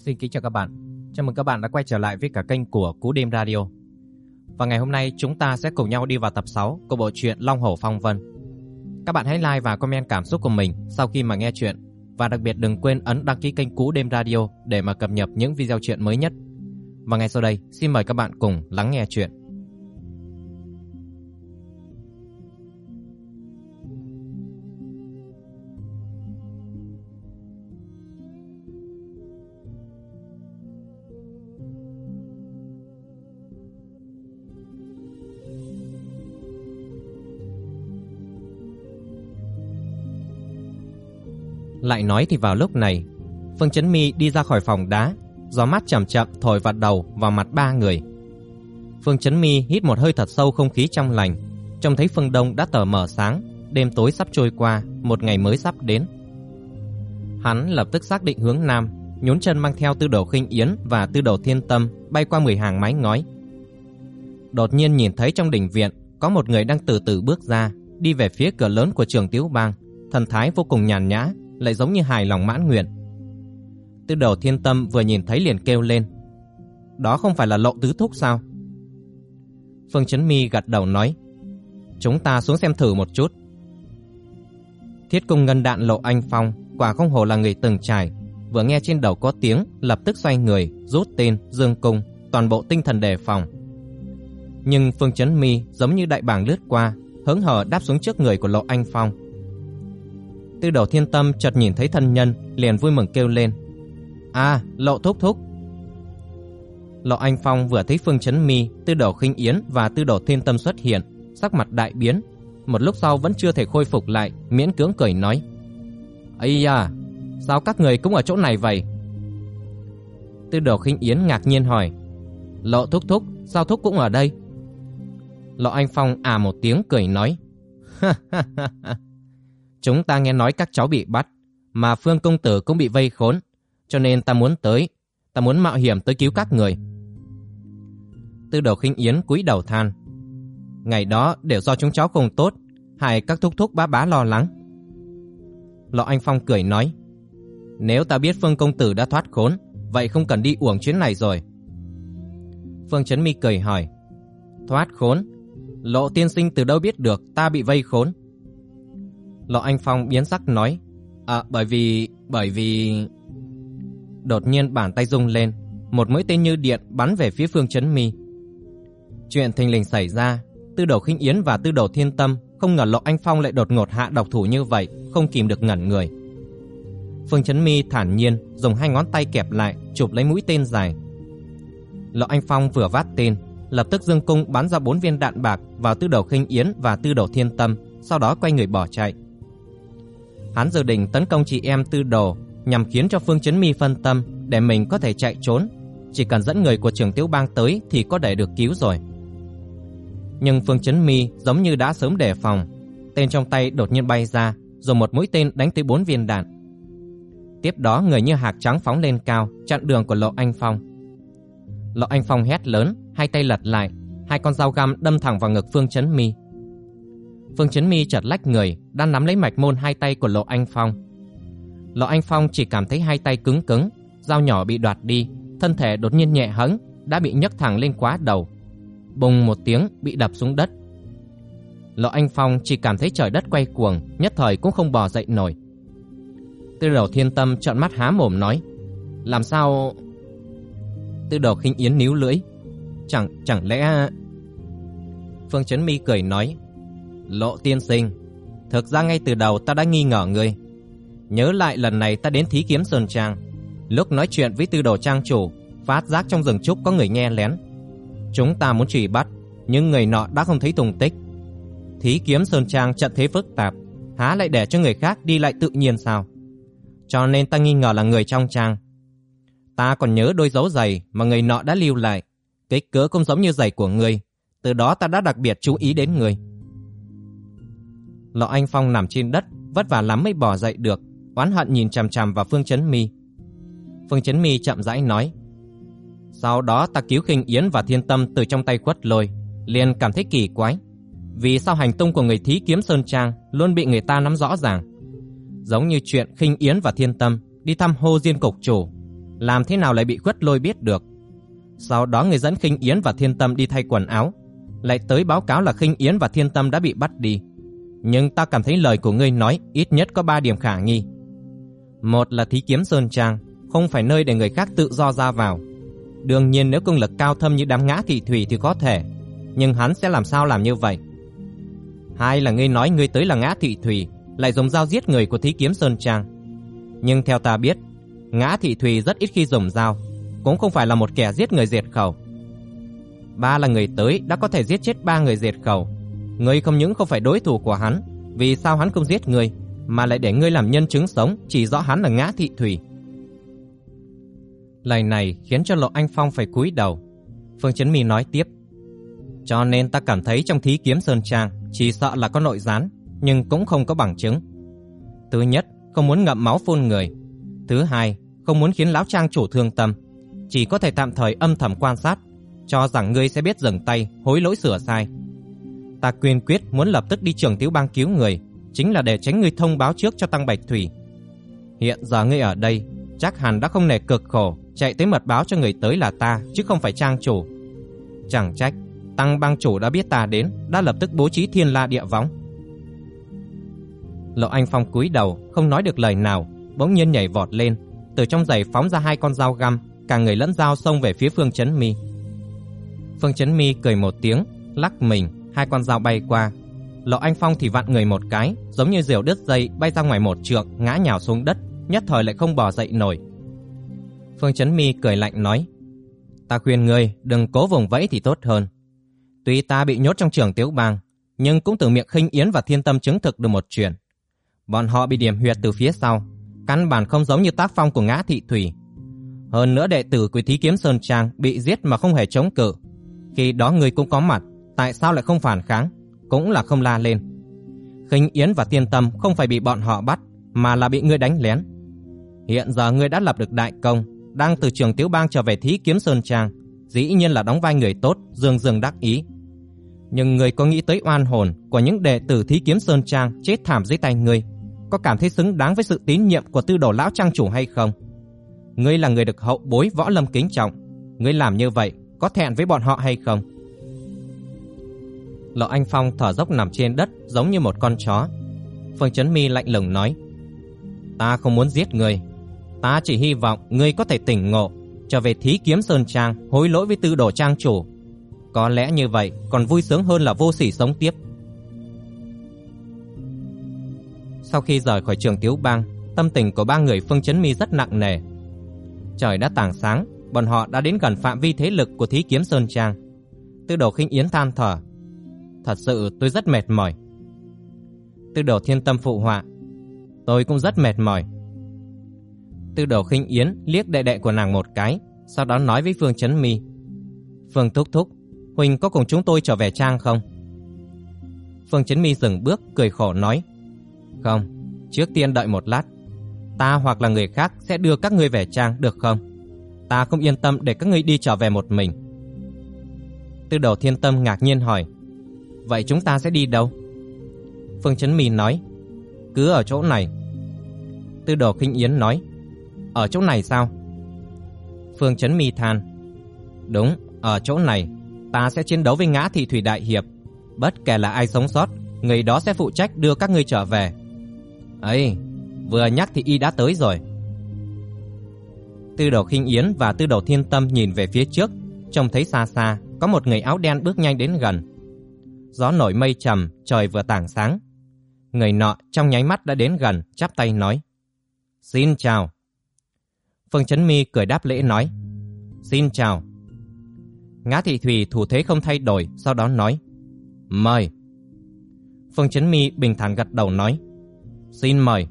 Xin kính chào các bạn. Chào mừng các bạn đã quay trở lại với cả kênh của Cú Đêm Radio. Và ngày hôm nay chúng ta sẽ cùng nhau đi vào tập 6 của bộ truyện Long Hổ Phong Vân. Các bạn hãy like và comment cảm xúc của mình sau khi mà nghe chuyện và đặc biệt đừng quên ấn đăng ký kênh Cú Đêm Radio để mà cập nhật những video chuyện mới nhất. Và ngay sau đây, xin mời các bạn cùng lắng nghe chuyện. Lại nói thì vào lúc này, Phương Chấn Mi đi ra khỏi phòng đá, gió mát chậm chậm thổi vào đầu vào mặt ba người. Phương Chấn Mi hít một hơi thật sâu không khí trong lành, trông thấy phương đông đã tờ mờ sáng, đêm tối sắp trôi qua, một ngày mới sắp đến. Hắn lập tức xác định hướng nam, nhún chân mang theo tư đồ khinh yến và tư đồ thiên tâm bay qua mười hàng mái ngói. Đột nhiên nhìn thấy trong đình viện có một người đang từ từ bước ra, đi về phía cửa lớn của trường Tiếu Bang, thần thái vô cùng nhàn nhã, lại giống như hài lòng mãn nguyện. Tư đầu thiên tâm vừa nhìn thấy liền kêu lên. Đó không phải là lộ tứ thúc sao? Phương Chấn Mi gật đầu nói. Chúng ta xuống xem thử một chút. Thiết cung ngân đạn lộ anh Phong, quả không hồ là người từng trải. Vừa nghe trên đầu có tiếng, lập tức xoay người, rút tên, dương cung, toàn bộ tinh thần đề phòng. Nhưng Phương Chấn Mi giống như đại bàng lướt qua, hớn hở đáp xuống trước người của Lộ Anh Phong. Tư đầu thiên tâm chợt nhìn thấy thân nhân, liền vui mừng kêu lên. À, lộ thúc thúc. Lộ Anh Phong vừa thấy Phương Chấn Mi, tư đồ khinh yến và tư đồ thiên tâm xuất hiện, sắc mặt đại biến. Một lúc sau vẫn chưa thể khôi phục lại, miễn cưỡng cười nói. Ây da, sao các người cũng ở chỗ này vậy? Tư đồ khinh yến ngạc nhiên hỏi. Lộ thúc thúc, sao thúc cũng ở đây? Lộ Anh Phong à một tiếng cười nói. Ha ha ha ha. Chúng ta nghe nói các cháu bị bắt, mà Phương công tử cũng bị vây khốn, cho nên ta muốn tới, ta muốn mạo hiểm tới cứu các người. Tư đầu khinh yến cúi đầu than. Ngày đó đều do chúng cháu không tốt, hại các thúc thúc bá bá lo lắng. Lọ Anh Phong cười nói, nếu ta biết Phương công tử đã thoát khốn, vậy không cần đi uổng chuyến này rồi. Phương Trấn Mi cười hỏi, thoát khốn? Lộ tiên sinh từ đâu biết được ta bị vây khốn? Lọ Anh Phong biến sắc nói À bởi vì... bởi vì... Đột nhiên bàn tay rung lên Một mũi tên như điện bắn về phía phương chấn mi Chuyện thình lình xảy ra Tư đầu khinh yến và tư đầu thiên tâm Không ngờ Lộ Anh Phong lại đột ngột hạ độc thủ như vậy Không kìm được ngẩn người Phương Chấn Mi thản nhiên dùng hai ngón tay kẹp lại chụp lấy mũi tên dài. Lộ Anh Phong vừa vát tên, lập tức dương cung bắn ra bốn viên đạn bạc vào tư đầu khinh yến và tư đầu thiên tâm, sau đó quay người bỏ chạy. Hắn dự định tấn công chị em tư đồ nhằm khiến cho Phương Chấn Mi phân tâm để mình có thể chạy trốn. Chỉ cần dẫn người của trưởng Tiểu Bang tới thì có thể được cứu rồi. Nhưng Phương Chấn Mi giống như đã sớm đề phòng. Tên trong tay đột nhiên bay ra, rồi một mũi tên đánh tới bốn viên đạn. Tiếp đó người như hạc trắng phóng lên cao, chặn đường của Lộ Anh Phong. Lộ Anh Phong hét lớn, hai tay lật lại, hai con dao găm đâm thẳng vào ngực Phương Chấn Mi. Phương Chấn Mi chợt lách người, đang nắm lấy mạch môn hai tay của Lộ Anh Phong. Lộ Anh Phong chỉ cảm thấy hai tay cứng cứng, dao nhỏ bị đoạt đi, thân thể đột nhiên nhẹ hẫng, đã bị nhấc thẳng lên quá đầu. Bùng một tiếng bị đập xuống đất. Lộ Anh Phong chỉ cảm thấy trời đất quay cuồng, nhất thời cũng không bò dậy nổi. Tư đầu thiên tâm trợn mắt há mồm nói, làm sao... Tư đầu khinh yến níu lưỡi, chẳng chẳng lẽ... Phương Chấn Mi cười nói, Lộ tiên sinh, thực ra ngay từ đầu ta đã nghi ngờ ngươi. Nhớ lại lần này ta đến thí kiếm Sơn Trang, lúc nói chuyện với tư đồ trang chủ, phát giác trong rừng trúc có người nghe lén. Chúng ta muốn truy bắt, nhưng người nọ đã không thấy tung tích. Thí kiếm Sơn Trang trận thế phức tạp, há lại để cho người khác đi lại tự nhiên sao? Cho nên ta nghi ngờ là người trong trang. Ta còn nhớ đôi dấu giày mà người nọ đã lưu lại, kích cỡ cũng giống như giày của người. Từ đó ta đã đặc biệt chú ý đến người. Lọ Anh Phong nằm trên đất, vất vả lắm mới bò dậy được, oán hận nhìn chằm chằm vào Phương Chấn Mi. Phương Chấn Mi chậm rãi nói: "Sau đó ta cứu Khinh Yến và Thiên Tâm từ trong tay quất lôi, liền cảm thấy kỳ quái, vì sao hành tung của người thí kiếm Sơn Trang luôn bị người ta nắm rõ ràng. Giống như chuyện Khinh Yến và Thiên Tâm đi thăm Hô Diên cục chủ, làm thế nào lại bị khuất lôi biết được. Sau đó người dẫn Khinh Yến và Thiên Tâm đi thay quần áo, lại tới báo cáo là Khinh Yến và Thiên Tâm đã bị bắt đi. Nhưng ta cảm thấy lời của ngươi nói ít nhất có ba điểm khả nghi. Một là thí kiếm Sơn Trang, không phải nơi để người khác tự do ra vào. Đương nhiên nếu công lực cao thâm như đám ngã thị thủy thì có thể, nhưng hắn sẽ làm sao làm như vậy? Hai là ngươi nói ngươi tới là ngã thị thủy, lại dùng dao giết người của thí kiếm Sơn Trang. Nhưng theo ta biết, ngã thị thủy rất ít khi dùng dao, cũng không phải là một kẻ giết người diệt khẩu. Ba là người tới đã có thể giết chết ba người diệt khẩu. Ngươi không những không phải đối thủ của hắn, vì sao hắn không giết ngươi, mà lại để ngươi làm nhân chứng sống chỉ rõ hắn là ngã thị thủy. Lời này khiến cho Lộ Anh Phong phải cúi đầu. Phương Chấn Mi nói tiếp. Cho nên ta cảm thấy trong thí kiếm Sơn Trang chỉ sợ là có nội gián, nhưng cũng không có bằng chứng. Thứ nhất, không muốn ngậm máu phun người. Thứ hai, không muốn khiến lão trang chủ thương tâm. Chỉ có thể tạm thời âm thầm quan sát, cho rằng ngươi sẽ biết dừng tay, hối lỗi sửa sai. Ta quyên quyết muốn lập tức đi trường tiểu bang cứu người, chính là để tránh ngươi thông báo trước cho Tăng Bạch Thủy. Hiện giờ ngươi ở đây, chắc hẳn đã không nề cực khổ chạy tới mật báo cho người tới là ta chứ không phải trang chủ. Chẳng trách, Tăng bang chủ đã biết ta đến, đã lập tức bố trí thiên la địa võng. Lộ Anh Phong cúi đầu, không nói được lời nào, bỗng nhiên nhảy vọt lên, từ trong giày phóng ra hai con dao găm, cả người lẫn dao xông về phía Phương Chấn Mi. Phương Chấn Mi cười một tiếng, lắc mình, hai con dao bay qua. Lộ Anh Phong thì vặn người một cái, giống như diều đứt dây bay ra ngoài một trượng, ngã nhào xuống đất, nhất thời lại không bò dậy nổi. Phương Chấn Mi cười lạnh nói: "Ta khuyên ngươi đừng cố vùng vẫy thì tốt hơn. Tuy ta bị nhốt trong trường Tiếu Bang, nhưng cũng từ miệng Khinh Yến và Thiên Tâm chứng thực được một chuyện. Bọn họ bị điểm huyệt từ phía sau, căn bản không giống như tác phong của Ngã Thị Thủy. Hơn nữa đệ tử của Thí Kiếm Sơn Trang bị giết mà không hề chống cự. Khi đó ngươi cũng có mặt, tại sao lại không phản kháng, cũng là không la lên. Khinh Yến và Tiên Tâm không phải bị bọn họ bắt, mà là bị ngươi đánh lén. Hiện giờ ngươi đã lập được đại công, đang từ trường Tiếu Bang trở về Thí Kiếm Sơn Trang, dĩ nhiên là đóng vai người tốt, dương dương đắc ý. Nhưng người có nghĩ tới oan hồn của những đệ tử Thí Kiếm Sơn Trang chết thảm dưới tay ngươi, có cảm thấy xứng đáng với sự tín nhiệm của tư đồ lão trang chủ hay không? Ngươi là người được hậu bối võ lâm kính trọng, ngươi làm như vậy có thẹn với bọn họ hay không? Lộ Anh Phong thở dốc nằm trên đất giống như một con chó. Phương Chấn Mi lạnh lùng nói: "Ta không muốn giết ngươi, ta chỉ hy vọng ngươi có thể tỉnh ngộ, trở về thí kiếm sơn trang, hối lỗi với tư đồ trang chủ. Có lẽ như vậy còn vui sướng hơn là vô sỉ sống tiếp." Sau khi rời khỏi trường Tiếu Bang, tâm tình của ba người Phương Chấn Mi rất nặng nề. Trời đã tảng sáng, bọn họ đã đến gần phạm vi thế lực của Thí Kiếm Sơn Trang. Tư Đồ Khinh Yến than thở, "Thật sự tôi rất mệt mỏi." Tư Đồ Thiên Tâm phụ họa, "Tôi cũng rất mệt mỏi." Tư Đồ Khinh Yến liếc đệ đệ của nàng một cái, sau đó nói với Phương Chấn Mi, "Phương thúc thúc, huynh có cùng chúng tôi trở về trang không?" Phương Chấn Mi dừng bước cười khổ nói, không, trước tiên đợi một lát. Ta hoặc là người khác sẽ đưa các ngươi về trang được không? Ta không yên tâm để các ngươi đi trở về một mình. Tư đầu thiên tâm ngạc nhiên hỏi. Vậy chúng ta sẽ đi đâu? Phương Chấn Mì nói. Cứ ở chỗ này. Tư đồ khinh yến nói. Ở chỗ này sao? Phương Chấn Mi than. Đúng, ở chỗ này. Ta sẽ chiến đấu với ngã thị thủy đại hiệp. Bất kể là ai sống sót, người đó sẽ phụ trách đưa các ngươi trở về. ấy vừa nhắc thì y đã tới rồi. Tư đồ khinh yến và tư đồ thiên tâm nhìn về phía trước, trông thấy xa xa có một người áo đen bước nhanh đến gần. Gió nổi mây trầm, trời vừa tảng sáng. Người nọ trong nháy mắt đã đến gần, chắp tay nói: "Xin chào." Phương Chấn Mi cười đáp lễ nói: "Xin chào." Ngã Thị thùy thủ thế không thay đổi, sau đó nói: "Mời." Phương Chấn Mi bình thản gật đầu nói: "Xin mời."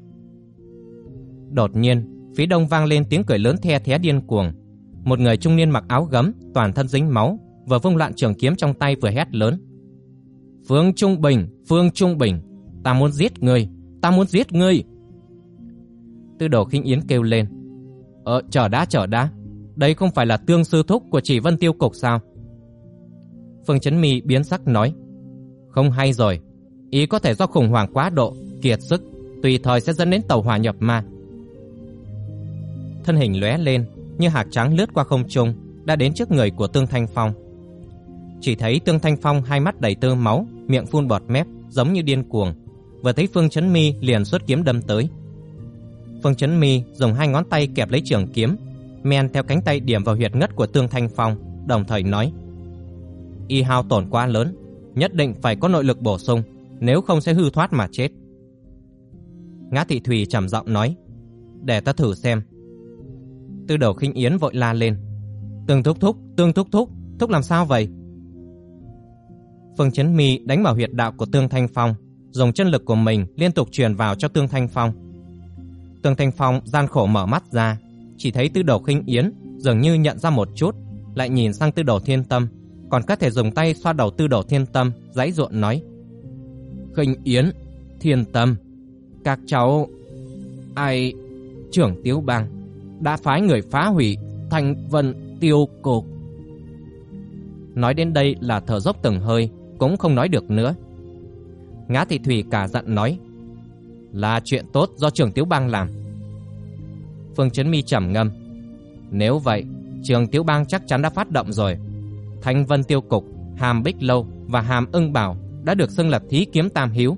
Đột nhiên, phía đông vang lên tiếng cười lớn the thé điên cuồng. Một người trung niên mặc áo gấm, toàn thân dính máu, vừa vung loạn trường kiếm trong tay vừa hét lớn: "Phương Trung Bình, Phương Trung Bình, ta muốn giết ngươi, ta muốn giết ngươi!" Tư Đồ Khinh Yến kêu lên: "Ờ, chờ đã, chờ đã, đây không phải là tương sư thúc của Chỉ Vân Tiêu cục sao?" Phương Chấn Mi biến sắc nói: "Không hay rồi, ý có thể do khủng hoảng quá độ, kiệt sức, tùy thời sẽ dẫn đến tàu hỏa nhập ma." Thân hình lóe lên, như hạt trắng lướt qua không trung, đã đến trước người của Tương Thanh Phong. Chỉ thấy Tương Thanh Phong hai mắt đầy tơ máu, miệng phun bọt mép, giống như điên cuồng. Vừa thấy Phương Chấn Mi liền xuất kiếm đâm tới. Phương Chấn Mi dùng hai ngón tay kẹp lấy trường kiếm, men theo cánh tay điểm vào huyệt ngất của Tương Thanh Phong, đồng thời nói: "Y hao tổn quá lớn, nhất định phải có nội lực bổ sung, nếu không sẽ hư thoát mà chết." Ngã Thị Thủy trầm giọng nói: "Để ta thử xem." Tư Đầu Khinh Yến vội la lên: "Tương thúc thúc, Tương thúc thúc, thúc làm sao vậy?" Phương Chấn Mi đánh vào huyệt đạo của Tương Thanh Phong, dùng chân lực của mình liên tục truyền vào cho Tương Thanh Phong. Tương Thanh Phong gian khổ mở mắt ra, chỉ thấy Tư Đầu Khinh Yến dường như nhận ra một chút, lại nhìn sang Tư Đầu Thiên Tâm, còn có thể dùng tay xoa đầu Tư Đầu Thiên Tâm, giãy ruộng nói: "Khinh Yến, Thiên Tâm, các cháu ai trưởng Tiếu Bang đã phái người phá hủy Thanh Vân Tiêu Cục." Nói đến đây là thở dốc từng hơi, cũng không nói được nữa. Ngã Thị Thủy cả giận nói, là chuyện tốt do trường Tiếu Bang làm. Phương Chấn Mi trầm ngâm, nếu vậy, trường Tiếu Bang chắc chắn đã phát động rồi. Thanh Vân Tiêu Cục, Hàm Bích Lâu và Hàm Ưng Bảo đã được xưng lập thí kiếm tam hiếu.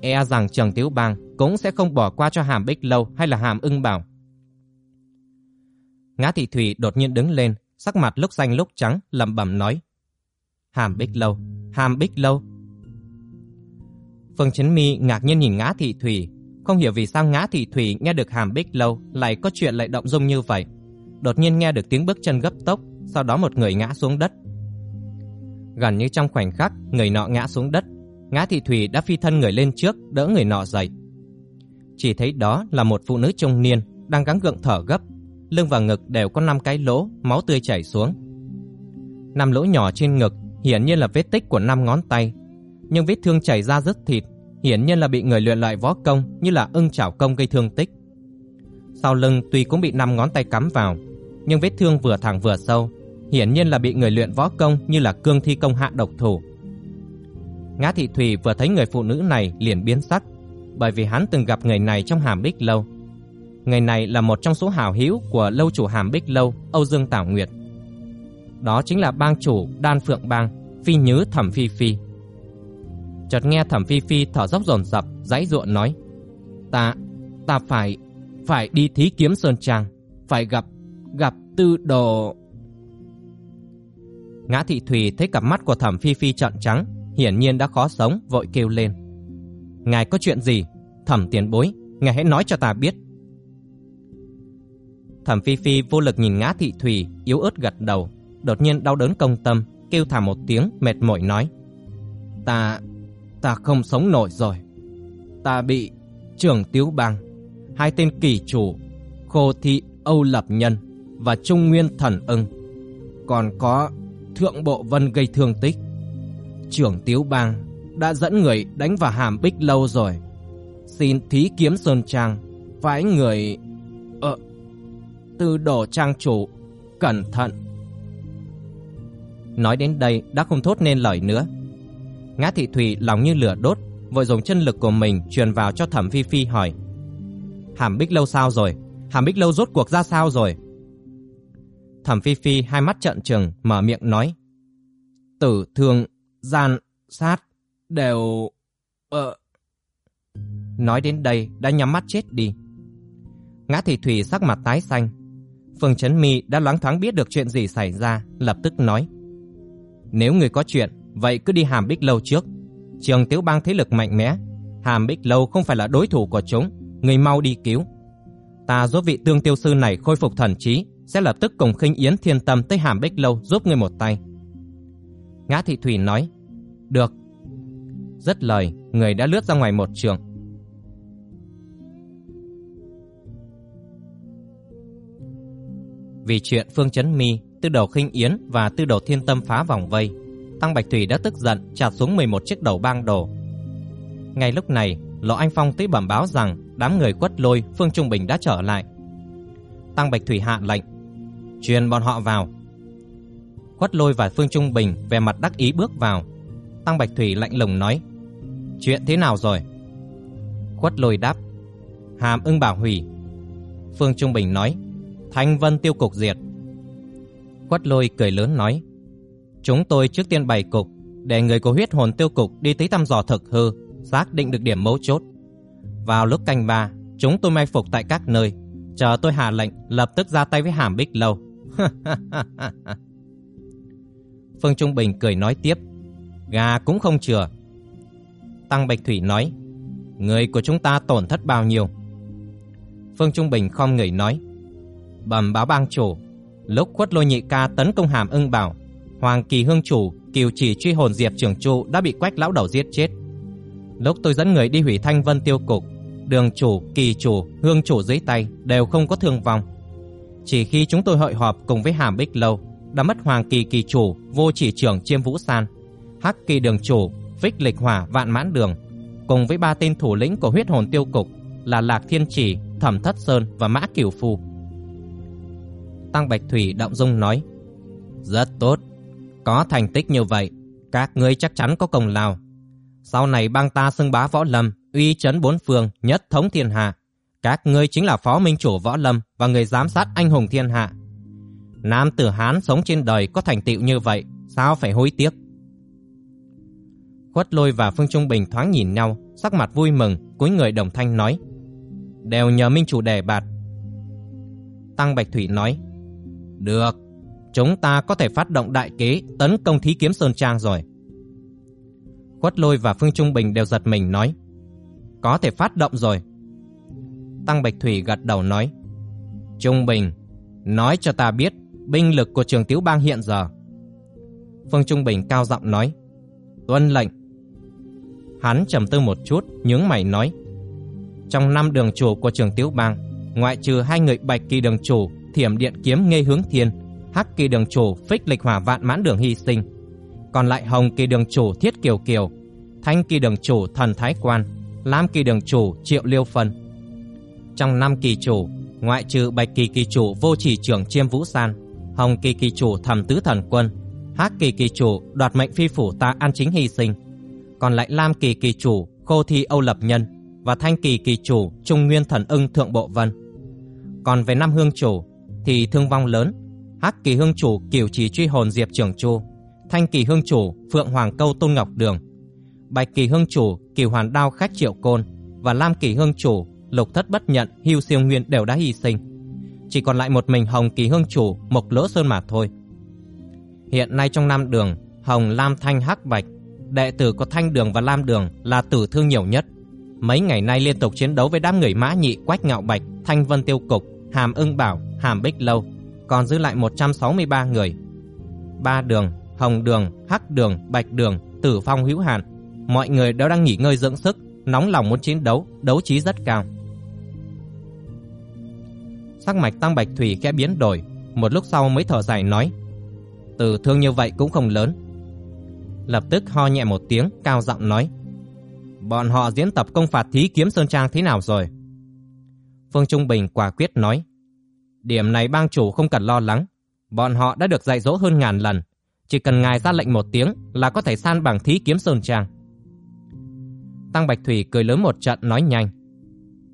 E rằng trường Tiếu Bang cũng sẽ không bỏ qua cho Hàm Bích Lâu hay là Hàm Ưng Bảo. Ngã Thị Thủy đột nhiên đứng lên, sắc mặt lúc xanh lúc trắng, lẩm bẩm nói: "Hàm Bích Lâu, Hàm Bích Lâu." Phương Chấn Mi ngạc nhiên nhìn Ngã Thị Thủy, không hiểu vì sao Ngã Thị Thủy nghe được Hàm Bích Lâu lại có chuyện lại động dung như vậy. Đột nhiên nghe được tiếng bước chân gấp tốc, sau đó một người ngã xuống đất. Gần như trong khoảnh khắc, người nọ ngã xuống đất, Ngã Thị Thủy đã phi thân người lên trước, đỡ người nọ dậy. Chỉ thấy đó là một phụ nữ trung niên đang gắng gượng thở gấp, lưng và ngực đều có năm cái lỗ, máu tươi chảy xuống. Năm lỗ nhỏ trên ngực hiển nhiên là vết tích của năm ngón tay, nhưng vết thương chảy ra rất thịt, hiển nhiên là bị người luyện loại võ công như là ưng chảo công gây thương tích. Sau lưng tuy cũng bị năm ngón tay cắm vào, nhưng vết thương vừa thẳng vừa sâu, hiển nhiên là bị người luyện võ công như là cương thi công hạ độc thủ. Ngã Thị Thủy vừa thấy người phụ nữ này liền biến sắc, bởi vì hắn từng gặp người này trong Hàm Bích lâu. Người này là một trong số hảo hữu của lâu chủ Hàm Bích lâu, Âu Dương Tảo Nguyệt. Đó chính là bang chủ Đan Phượng Bang, Phi Nhứ Thẩm Phi Phi. Chợt nghe Thẩm Phi Phi thở dốc dồn dập, giãy giụa nói: "Ta, ta phải phải đi thí kiếm sơn trang, phải gặp gặp Tư Đồ." Ngã Thị Thùy thấy cặp mắt của Thẩm Phi Phi trợn trắng, hiển nhiên đã khó sống, vội kêu lên: "Ngài có chuyện gì? Thẩm Tiền Bối, ngài hãy nói cho ta biết." Thẩm Phi Phi vô lực nhìn Ngã Thị Thùy, yếu ớt gật đầu, đột nhiên đau đớn công tâm, kêu thảm một tiếng mệt mỏi nói: "Ta ta không sống nổi rồi. Ta bị trưởng Tiếu Bang, hai tên kỳ chủ, Khô Thị Âu Lập Nhân và Trung Nguyên Thần Ưng, còn có Thượng Bộ Vân gây thương tích. Trưởng Tiếu Bang đã dẫn người đánh vào Hàm Bích lâu rồi. Xin thí kiếm Sơn Trang, phái người... Ờ... Tư đổ trang chủ, cẩn thận. Nói đến đây đã không thốt nên lời nữa. Ngã Thị Thủy lòng như lửa đốt, vội dùng chân lực của mình truyền vào cho Thẩm Phi Phi hỏi: "Hàm Bích lâu sao rồi? Hàm Bích lâu rốt cuộc ra sao rồi?" Thẩm Phi Phi hai mắt trợn trừng, mở miệng nói: "Tử thương, gian, sát đều ờ Nói đến đây đã nhắm mắt chết đi. Ngã Thị Thủy sắc mặt tái xanh. Phương Chấn Mi đã loáng thoáng biết được chuyện gì xảy ra, lập tức nói: "Nếu người có chuyện, vậy cứ đi Hàm Bích lâu trước. Trường Tiếu Bang thế lực mạnh mẽ, Hàm Bích lâu không phải là đối thủ của chúng, người mau đi cứu. Ta giúp vị tương tiêu sư này khôi phục thần trí, sẽ lập tức cùng Khinh Yến Thiên Tâm tới Hàm Bích lâu giúp người một tay." Ngã Thị Thủy nói: "Được." rất lời, người đã lướt ra ngoài một trường. Vì chuyện Phương Chấn Mi, Tư Đầu Khinh Yến và Tư Đầu Thiên Tâm phá vòng vây, Tăng Bạch Thủy đã tức giận chặt xuống 11 chiếc đầu bang đồ. Ngay lúc này, Lộ Anh Phong tới bẩm báo rằng đám người quất lôi Phương Trung Bình đã trở lại. Tăng Bạch Thủy hạ lệnh, truyền bọn họ vào. Quất lôi và Phương Trung Bình về mặt đắc ý bước vào. Tăng Bạch Thủy lạnh lùng nói, chuyện thế nào rồi? Quất lôi đáp, hàm ưng bảo hủy. Phương Trung Bình nói, Thanh Vân tiêu cục diệt. Quất lôi cười lớn nói, chúng tôi trước tiên bày cục, để người của huyết hồn tiêu cục đi tới thăm dò thực hư, xác định được điểm mấu chốt. Vào lúc canh ba, chúng tôi may phục tại các nơi, chờ tôi hạ lệnh lập tức ra tay với hàm bích lâu. Phương Trung Bình cười nói tiếp, gà cũng không chừa. Tăng Bạch Thủy nói, người của chúng ta tổn thất bao nhiêu? Phương Trung Bình khom người nói, bẩm báo bang chủ, lúc khuất lôi nhị ca tấn công hàm ưng bảo, Hoàng Kỳ Hương chủ, Kiều Chỉ truy hồn Diệp Trường trụ đã bị quách lão đầu giết chết. Lúc tôi dẫn người đi hủy Thanh Vân tiêu cục, đường chủ, kỳ chủ, hương chủ dưới tay đều không có thương vong. Chỉ khi chúng tôi hội họp cùng với Hàm Bích Lâu, đã mất Hoàng Kỳ kỳ chủ, vô chỉ trưởng Chiêm Vũ San, Hắc Kỳ đường chủ, Vích Lịch Hỏa Vạn Mãn Đường, cùng với ba tên thủ lĩnh của huyết hồn tiêu cục là Lạc Thiên Chỉ, Thẩm Thất Sơn và Mã Kiều Phu. Tăng Bạch Thủy động dung nói: "Rất tốt, có thành tích như vậy, các ngươi chắc chắn có công lao. Sau này bang ta xưng bá võ lâm, uy chấn bốn phương, nhất thống thiên hạ. Các ngươi chính là phó minh chủ võ lâm và người giám sát anh hùng thiên hạ. Nam tử Hán sống trên đời có thành tựu như vậy, sao phải hối tiếc? Khuất Lôi và Phương Trung Bình thoáng nhìn nhau, sắc mặt vui mừng, cúi người đồng thanh nói: "Đều nhờ minh chủ đề bạt." Tăng Bạch Thủy nói: "Được, chúng ta có thể phát động đại kế tấn công thí kiếm sơn trang rồi." Khuất Lôi và Phương Trung Bình đều giật mình nói: "Có thể phát động rồi." Tăng Bạch Thủy gật đầu nói: "Trung Bình, nói cho ta biết binh lực của Trường Tiếu Bang hiện giờ." Phương Trung Bình cao giọng nói: "Tuân lệnh." Hắn trầm tư một chút, nhướng mày nói: "Trong năm đường chủ của Trường Tiếu Bang, ngoại trừ hai người Bạch Kỳ đường chủ, Thiểm Điện kiếm nghe Hướng Thiên, Hắc Kỳ đường chủ, Phích Lịch Hỏa Vạn Mãn đường hy sinh, còn lại Hồng Kỳ đường chủ Thiết Kiều Kiều, Thanh Kỳ đường chủ Thần Thái Quan, Lam Kỳ đường chủ Triệu Liêu Phân. Trong năm kỳ chủ, ngoại trừ Bạch Kỳ kỳ chủ Vô Chỉ trưởng Chiêm Vũ San, Hồng Kỳ kỳ chủ Thẩm Tứ Thần Quân, Hắc Kỳ kỳ chủ Đoạt Mệnh Phi phủ ta An Chính hy sinh, còn lại Lam Kỳ kỳ chủ Khô Thi Âu Lập Nhân và Thanh Kỳ kỳ chủ Trung Nguyên Thần Ưng Thượng Bộ Vân. Còn về năm hương chủ thì thương vong lớn, Hắc Kỳ hương chủ Kiều Trì truy hồn Diệp Trường Chu, Thanh Kỳ hương chủ Phượng Hoàng Câu Tôn Ngọc Đường, Bạch Kỳ hương chủ kỳ Hoàn Đao Khách Triệu Côn và Lam Kỳ hương chủ Lục Thất Bất Nhận Hưu Siêu Nguyên đều đã hy sinh. Chỉ còn lại một mình Hồng Kỳ hương chủ Mộc Lỗ Sơn mà thôi. Hiện nay trong nam đường, Hồng, Lam, Thanh, Hắc, Bạch, đệ tử của Thanh Đường và Lam Đường là tử thương nhiều nhất. Mấy ngày nay liên tục chiến đấu với đám người Mã Nhị, Quách Ngạo Bạch, Thanh Vân Tiêu Cục, Hàm Ưng Bảo, Hàm Bích Lâu, còn giữ lại 163 người. Ba đường, Hồng Đường, Hắc Đường, Bạch Đường, Tử Phong Hữu Hàn, mọi người đều đang nghỉ ngơi dưỡng sức, nóng lòng muốn chiến đấu, đấu trí rất cao. Sắc mạch Tăng Bạch Thủy khẽ biến đổi, một lúc sau mới thở dài nói: "Tử thương như vậy cũng không lớn." Lập tức ho nhẹ một tiếng, cao giọng nói: "Bọn họ diễn tập công phạt thí kiếm sơn trang thế nào rồi?" Phương Trung Bình quả quyết nói: Điểm này bang chủ không cần lo lắng, bọn họ đã được dạy dỗ hơn ngàn lần, chỉ cần ngài ra lệnh một tiếng là có thể san bằng thí kiếm sơn trang. Tăng Bạch Thủy cười lớn một trận nói nhanh.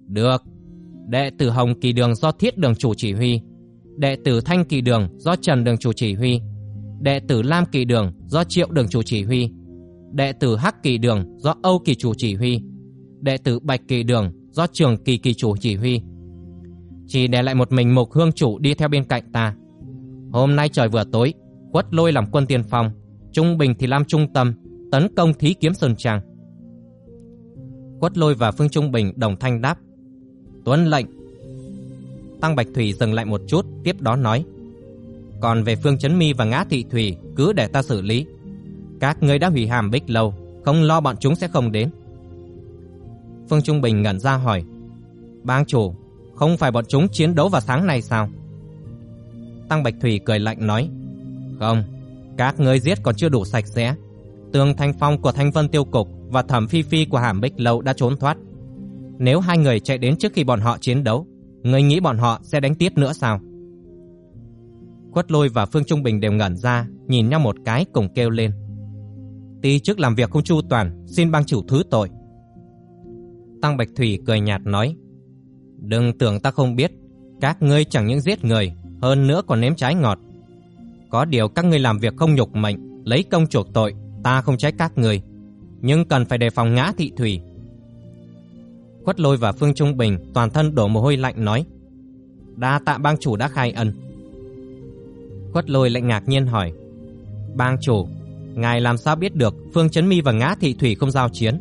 Được, đệ tử Hồng Kỳ Đường do Thiết Đường chủ chỉ huy, đệ tử Thanh Kỳ Đường do Trần Đường chủ chỉ huy, đệ tử Lam Kỳ Đường do Triệu Đường chủ chỉ huy, đệ tử Hắc Kỳ Đường do Âu Kỳ chủ chỉ huy, đệ tử Bạch Kỳ Đường do trưởng Kỳ Kỳ chủ chỉ huy chỉ để lại một mình Mục Hương chủ đi theo bên cạnh ta. Hôm nay trời vừa tối, Quất Lôi làm quân tiền phong, Trung Bình thì làm trung tâm, tấn công thí kiếm sơn trang. Quất Lôi và Phương Trung Bình đồng thanh đáp: tuấn lệnh." Tăng Bạch Thủy dừng lại một chút, tiếp đó nói: "Còn về Phương Chấn Mi và Ngã Thị Thủy, cứ để ta xử lý. Các ngươi đã hủy hàm Bích lâu, không lo bọn chúng sẽ không đến." Phương Trung Bình ngẩn ra hỏi: "Bang chủ, không phải bọn chúng chiến đấu vào sáng nay sao? Tăng Bạch Thủy cười lạnh nói, không, các ngươi giết còn chưa đủ sạch sẽ. Tường Thanh Phong của Thanh Vân Tiêu Cục và Thẩm Phi Phi của Hàm Bích Lâu đã trốn thoát. Nếu hai người chạy đến trước khi bọn họ chiến đấu, ngươi nghĩ bọn họ sẽ đánh tiếp nữa sao? Quất Lôi và Phương Trung Bình đều ngẩn ra, nhìn nhau một cái cùng kêu lên. Ti trước làm việc không chu toàn, xin bang chủ thứ tội. Tăng Bạch Thủy cười nhạt nói, Đừng tưởng ta không biết, Các ngươi chẳng những giết người, hơn nữa còn nếm trái ngọt. Có điều các ngươi làm việc không nhục mệnh, lấy công chuộc tội, ta không trách các ngươi, nhưng cần phải đề phòng ngã thị thủy. Quất Lôi và Phương Trung Bình toàn thân đổ mồ hôi lạnh nói: "Đa tạ bang chủ đã khai ân." Quất Lôi lại ngạc nhiên hỏi: "Bang chủ, ngài làm sao biết được Phương Chấn Mi và Ngã Thị Thủy không giao chiến?"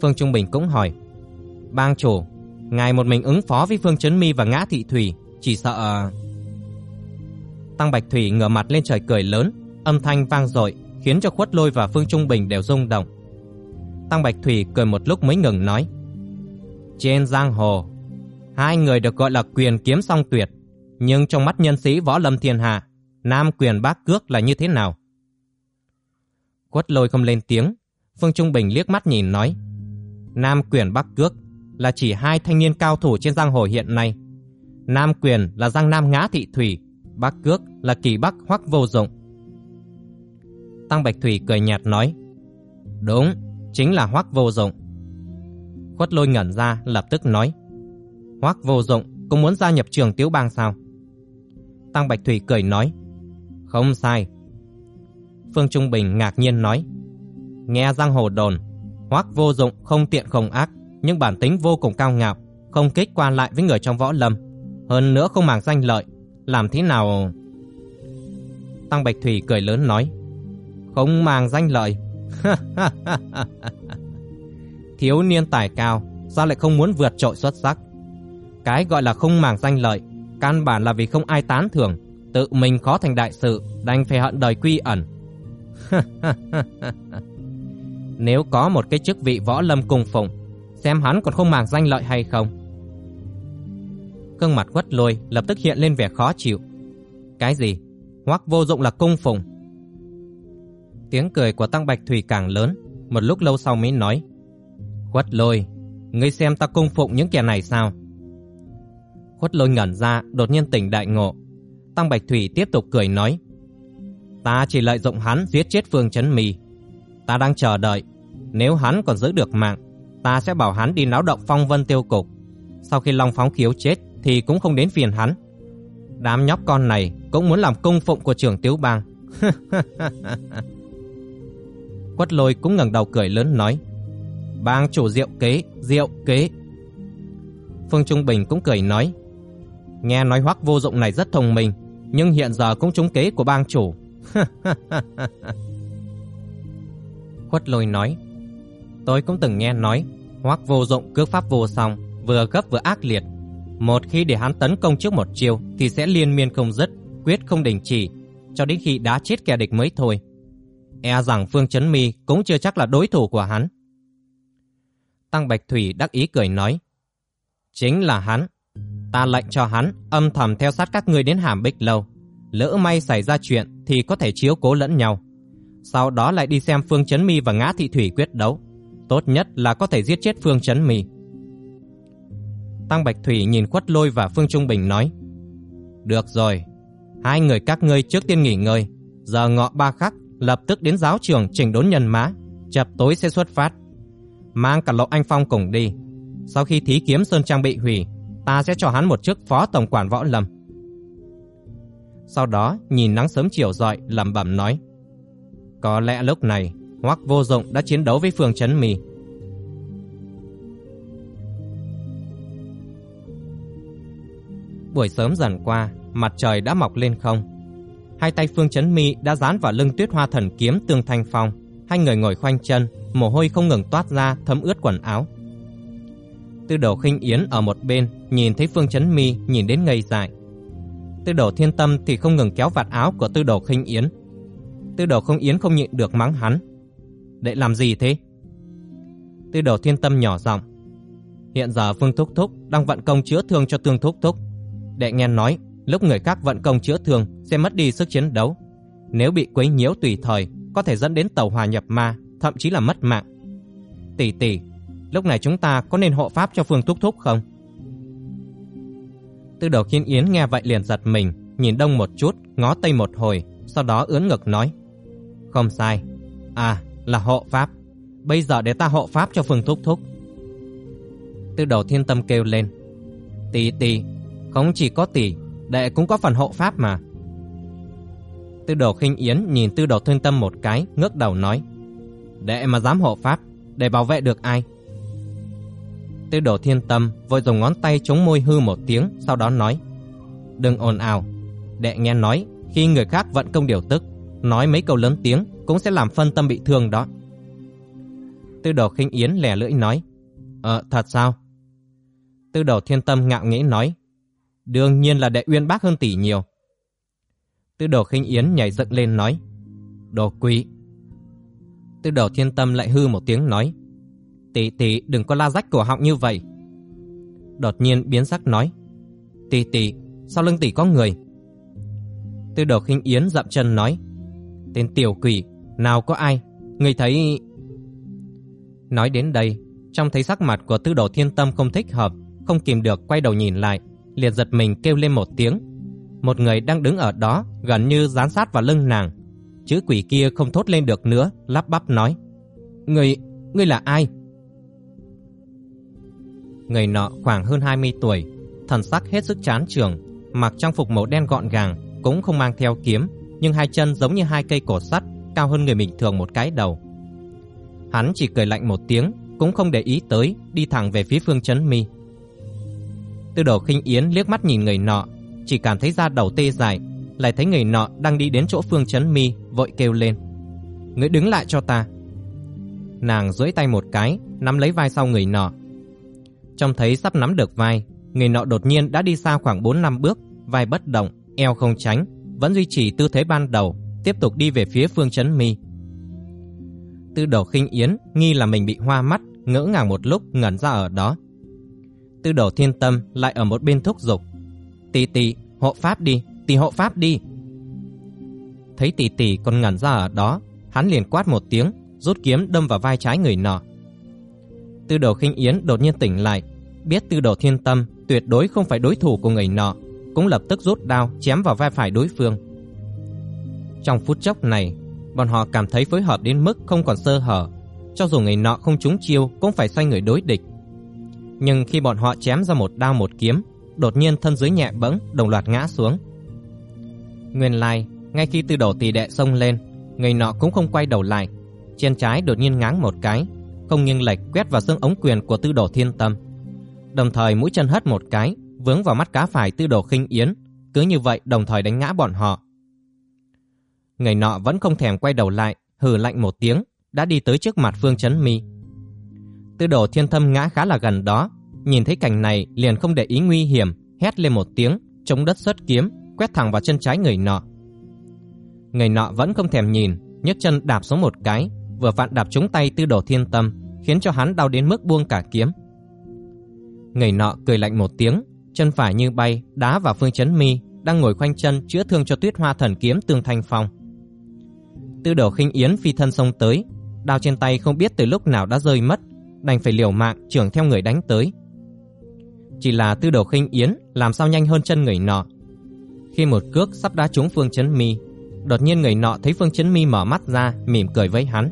Phương Trung Bình cũng hỏi: "Bang chủ, ngài một mình ứng phó với Phương Chấn Mi và Ngã Thị Thủy, chỉ sợ..." Tăng Bạch Thủy ngửa mặt lên trời cười lớn, âm thanh vang dội, khiến cho Khuất Lôi và Phương Trung Bình đều rung động. Tăng Bạch Thủy cười một lúc mới ngừng nói: "Trên giang hồ, hai người được gọi là quyền kiếm song tuyệt, nhưng trong mắt nhân sĩ võ lâm thiên hạ, nam quyền bác cước là như thế nào?" Quất Lôi không lên tiếng, Phương Trung Bình liếc mắt nhìn nói: "Nam quyền bắc cước là chỉ hai thanh niên cao thủ trên giang hồ hiện nay. Nam quyền là Giang Nam Ngã Thị Thủy, Bắc Cước là Kỳ Bắc Hoắc Vô Dụng. Tăng Bạch Thủy cười nhạt nói, đúng, chính là Hoắc Vô Dụng. Khuất Lôi ngẩn ra lập tức nói, Hoắc Vô Dụng cũng muốn gia nhập trường Tiếu Bang sao? Tăng Bạch Thủy cười nói, không sai. Phương Trung Bình ngạc nhiên nói, nghe giang hồ đồn, Hoắc Vô Dụng không tiện không ác, nhưng bản tính vô cùng cao ngạo, không kích qua lại với người trong võ lâm, hơn nữa không màng danh lợi, làm thế nào? Tăng Bạch Thủy cười lớn nói, không màng danh lợi. Thiếu niên tài cao, sao lại không muốn vượt trội xuất sắc? Cái gọi là không màng danh lợi, căn bản là vì không ai tán thưởng, tự mình khó thành đại sự, đành phải hận đời quy ẩn. Nếu có một cái chức vị võ lâm cung phụng, xem hắn còn không màng danh lợi hay không. Gương mặt quất lôi lập tức hiện lên vẻ khó chịu. Cái gì? Hoắc vô dụng là cung phụng. Tiếng cười của Tăng Bạch Thủy càng lớn, một lúc lâu sau mới nói. Quất lôi, ngươi xem ta cung phụng những kẻ này sao? Quất lôi ngẩn ra, đột nhiên tỉnh đại ngộ. Tăng Bạch Thủy tiếp tục cười nói. Ta chỉ lợi dụng hắn giết chết Phương Chấn Mì. Ta đang chờ đợi, nếu hắn còn giữ được mạng, ta sẽ bảo hắn đi náo động phong vân tiêu cục. Sau khi Long Phóng Khiếu chết thì cũng không đến phiền hắn. Đám nhóc con này cũng muốn làm cung phụng của trưởng Tiếu Bang. Quất lôi cũng ngẩng đầu cười lớn nói. Bang chủ diệu kế, diệu kế. Phương Trung Bình cũng cười nói. Nghe nói hoắc vô dụng này rất thông minh, nhưng hiện giờ cũng trúng kế của bang chủ. Khuất lôi nói. Tôi cũng từng nghe nói, hoắc vô dụng cước pháp vô song, vừa gấp vừa ác liệt. Một khi để hắn tấn công trước một chiêu thì sẽ liên miên không dứt, quyết không đình chỉ, cho đến khi đá chết kẻ địch mới thôi. E rằng Phương Chấn Mi cũng chưa chắc là đối thủ của hắn. Tăng Bạch Thủy đắc ý cười nói, Chính là hắn. Ta lệnh cho hắn âm thầm theo sát các ngươi đến hàm bích lâu. Lỡ may xảy ra chuyện thì có thể chiếu cố lẫn nhau. Sau đó lại đi xem Phương Chấn Mi và Ngã Thị Thủy quyết đấu. Tốt nhất là có thể giết chết Phương Chấn Mi. Tăng Bạch Thủy nhìn Quất Lôi và Phương Trung Bình nói Được rồi, hai người các ngươi trước tiên nghỉ ngơi Giờ ngọ ba khắc lập tức đến giáo trường chỉnh đốn nhân mã Chập tối sẽ xuất phát Mang cả Lộ Anh Phong cùng đi Sau khi thí kiếm Sơn Trang bị hủy Ta sẽ cho hắn một chức phó tổng quản võ lâm Sau đó nhìn nắng sớm chiều rọi lẩm bẩm nói có lẽ lúc này Hoắc vô dụng đã chiến đấu với Phương Chấn Mì Buổi sớm dần qua, mặt trời đã mọc lên không. Hai tay Phương Chấn Mi đã dán vào lưng Tuyết Hoa Thần kiếm Tương Thanh Phong, hai người ngồi khoanh chân, mồ hôi không ngừng toát ra thấm ướt quần áo. Tư Đồ Khinh Yến ở một bên, nhìn thấy Phương Chấn Mi nhìn đến ngây dại. Tư Đồ Thiên Tâm thì không ngừng kéo vạt áo của Tư Đồ Khinh Yến. Tư Đồ Không Yến không nhịn được mắng hắn. "Để làm gì thế?" Tư Đồ Thiên Tâm nhỏ giọng. Hiện giờ Phương Thúc Thúc đang vận công chữa thương cho Tương Thúc Thúc Đệ nghe nói, lúc người khác vận công chữa thương sẽ mất đi sức chiến đấu. Nếu bị quấy nhiễu tùy thời, có thể dẫn đến tàu hòa nhập ma, thậm chí là mất mạng. Tỷ tỷ, lúc này chúng ta có nên hộ pháp cho Phương Thúc Thúc không? Tư đầu khiến Yến nghe vậy liền giật mình, nhìn đông một chút, ngó tây một hồi, sau đó ướn ngực nói. Không sai. À, là hộ pháp. Bây giờ để ta hộ pháp cho Phương Thúc Thúc. Tư đầu thiên tâm kêu lên. Tỷ tỷ, Không chỉ có tỷ, đệ cũng có phần hộ pháp mà. Tư đồ khinh yến nhìn tư đồ thiên tâm một cái, ngước đầu nói. Đệ mà dám hộ pháp, để bảo vệ được ai? Tư đồ thiên tâm vội dùng ngón tay chống môi hư một tiếng, sau đó nói. Đừng ồn ào, đệ nghe nói khi người khác vận công điều tức, nói mấy câu lớn tiếng cũng sẽ làm phân tâm bị thương đó. Tư đồ khinh yến lẻ lưỡi nói. Ờ, thật sao? Tư đồ thiên tâm ngạo nghễ nói. Đương nhiên là đệ uyên bác hơn tỷ nhiều. Tư đồ khinh yến nhảy dựng lên nói. Đồ quỷ. Tư đồ thiên tâm lại hư một tiếng nói. Tỷ tỷ đừng có la rách cổ họng như vậy. Đột nhiên biến sắc nói. Tỷ tỷ, sau lưng tỷ có người. Tư đồ khinh yến dậm chân nói. Tên tiểu quỷ, nào có ai? Người thấy... Nói đến đây, trong thấy sắc mặt của tư đồ thiên tâm không thích hợp, không kìm được quay đầu nhìn lại, liền giật mình kêu lên một tiếng. Một người đang đứng ở đó, gần như dán sát vào lưng nàng. Chữ quỷ kia không thốt lên được nữa, lắp bắp nói. Người, người là ai? Người nọ khoảng hơn 20 tuổi, thần sắc hết sức chán trường, mặc trang phục màu đen gọn gàng, cũng không mang theo kiếm, nhưng hai chân giống như hai cây cột sắt, cao hơn người bình thường một cái đầu. Hắn chỉ cười lạnh một tiếng, cũng không để ý tới, đi thẳng về phía Phương Chấn Mi. Tư Đồ Khinh Yến liếc mắt nhìn người nọ, chỉ cảm thấy da đầu tê dại, lại thấy người nọ đang đi đến chỗ Phương Chấn Mi, vội kêu lên: "Ngươi đứng lại cho ta." Nàng duỗi tay một cái, nắm lấy vai sau người nọ. Trông thấy sắp nắm được vai, người nọ đột nhiên đã đi xa khoảng 4 năm bước, vai bất động, eo không tránh, vẫn duy trì tư thế ban đầu, tiếp tục đi về phía Phương Chấn Mi. Tư Đồ Khinh Yến nghi là mình bị hoa mắt, ngỡ ngàng một lúc ngẩn ra ở đó. Tư Đồ Thiên Tâm lại ở một bên thúc giục, "Tỷ tỷ, hộ pháp đi, tỷ hộ pháp đi." Thấy tỷ tỷ còn ngẩn ra ở đó, hắn liền quát một tiếng, rút kiếm đâm vào vai trái người nọ. Tư Đồ Khinh Yến đột nhiên tỉnh lại, biết Tư Đồ Thiên Tâm tuyệt đối không phải đối thủ của người nọ, cũng lập tức rút đao chém vào vai phải đối phương. Trong phút chốc này, bọn họ cảm thấy phối hợp đến mức không còn sơ hở, cho dù người nọ không trúng chiêu cũng phải xoay người đối địch. Nhưng khi bọn họ chém ra một đao một kiếm, đột nhiên thân dưới nhẹ bẫng, đồng loạt ngã xuống. Nguyên lai, ngay khi tư đồ tỷ đệ xông lên, người nọ cũng không quay đầu lại, chân trái đột nhiên ngáng một cái, không nghiêng lệch quét vào xương ống quyền của tư đồ thiên tâm. Đồng thời mũi chân hất một cái, vướng vào mắt cá phải tư đồ khinh yến, cứ như vậy đồng thời đánh ngã bọn họ. Người nọ vẫn không thèm quay đầu lại, hừ lạnh một tiếng, đã đi tới trước mặt Phương Chấn Mi. Tư đồ thiên thâm ngã khá là gần đó, nhìn thấy cảnh này liền không để ý nguy hiểm, hét lên một tiếng, chống đất xuất kiếm, quét thẳng vào chân trái người nọ. Người nọ vẫn không thèm nhìn, nhấc chân đạp xuống một cái, vừa vặn đạp trúng tay tư đồ thiên tâm, khiến cho hắn đau đến mức buông cả kiếm. Người nọ cười lạnh một tiếng, chân phải như bay đá vào Phương Chấn Mi đang ngồi khoanh chân chữa thương cho Tuyết Hoa Thần kiếm Tương Thanh Phong. Tư Đồ Khinh Yến phi thân xông tới, đao trên tay không biết từ lúc nào đã rơi mất, đành phải liều mạng trưởng theo người đánh tới. Chỉ là Tư Đồ Khinh Yến làm sao nhanh hơn chân người nọ. Khi một cước sắp đá trúng Phương Chấn Mi, đột nhiên người nọ thấy Phương Chấn Mi mở mắt ra, mỉm cười với hắn.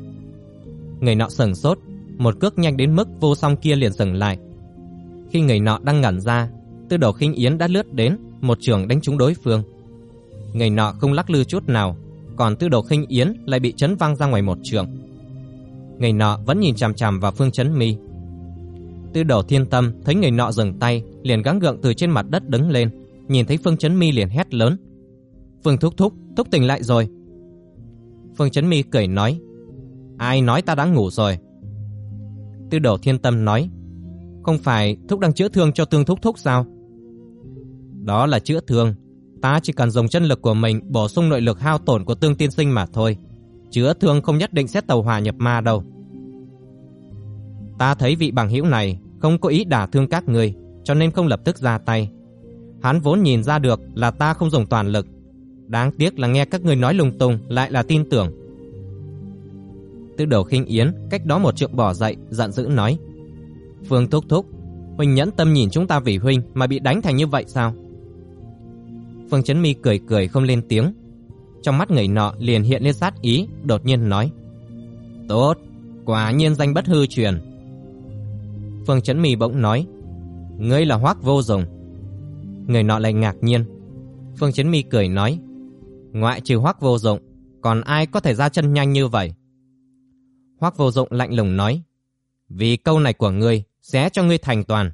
Người nọ sừng sốt, một cước nhanh đến mức vô song kia liền dừng lại. Khi người nọ đang ngẩn ra, Tư Đồ Khinh Yến đã lướt đến, một trường đánh trúng đối phương. Người nọ không lắc lư chút nào, còn Tư Đồ Khinh Yến lại bị chấn văng ra ngoài một trường. Người nọ vẫn nhìn chằm chằm vào Phương Chấn Mi. Tư Đồ Thiên Tâm thấy người nọ dừng tay, liền gắng gượng từ trên mặt đất đứng lên, nhìn thấy Phương Chấn Mi liền hét lớn: "Phương thúc thúc, thúc tỉnh lại rồi." Phương Chấn Mi cười nói: "Ai nói ta đã ngủ rồi?" Tư Đồ Thiên Tâm nói: "Không phải thúc đang chữa thương cho Tương thúc thúc sao?" Đó là chữa thương, ta chỉ cần dùng chân lực của mình bổ sung nội lực hao tổn của Tương tiên sinh mà thôi. Chữa thương không nhất định sẽ tàu hỏa nhập ma đâu. Ta thấy vị bằng hữu này không có ý đả thương các người, cho nên không lập tức ra tay. Hắn vốn nhìn ra được là ta không dùng toàn lực, đáng tiếc là nghe các người nói lung tung lại là tin tưởng. Tư đầu khinh yến cách đó một trượng bỏ dậy, giận dữ nói: "Phương thúc thúc, huynh nhẫn tâm nhìn chúng ta vì huynh mà bị đánh thành như vậy sao?" Phương Chấn Mi cười cười không lên tiếng. Trong mắt người nọ liền hiện lên sát ý, đột nhiên nói: "Tốt, quả nhiên danh bất hư truyền." Phương Chấn Mi bỗng nói: "Ngươi là Hoắc Vô Dụng." người nọ lại ngạc nhiên. Phương Chấn Mi cười nói, ngoại trừ Hoắc Vô Dụng, còn ai có thể ra chân nhanh như vậy? Hoắc Vô Dụng lạnh lùng nói, vì câu này của ngươi sẽ cho ngươi thành toàn.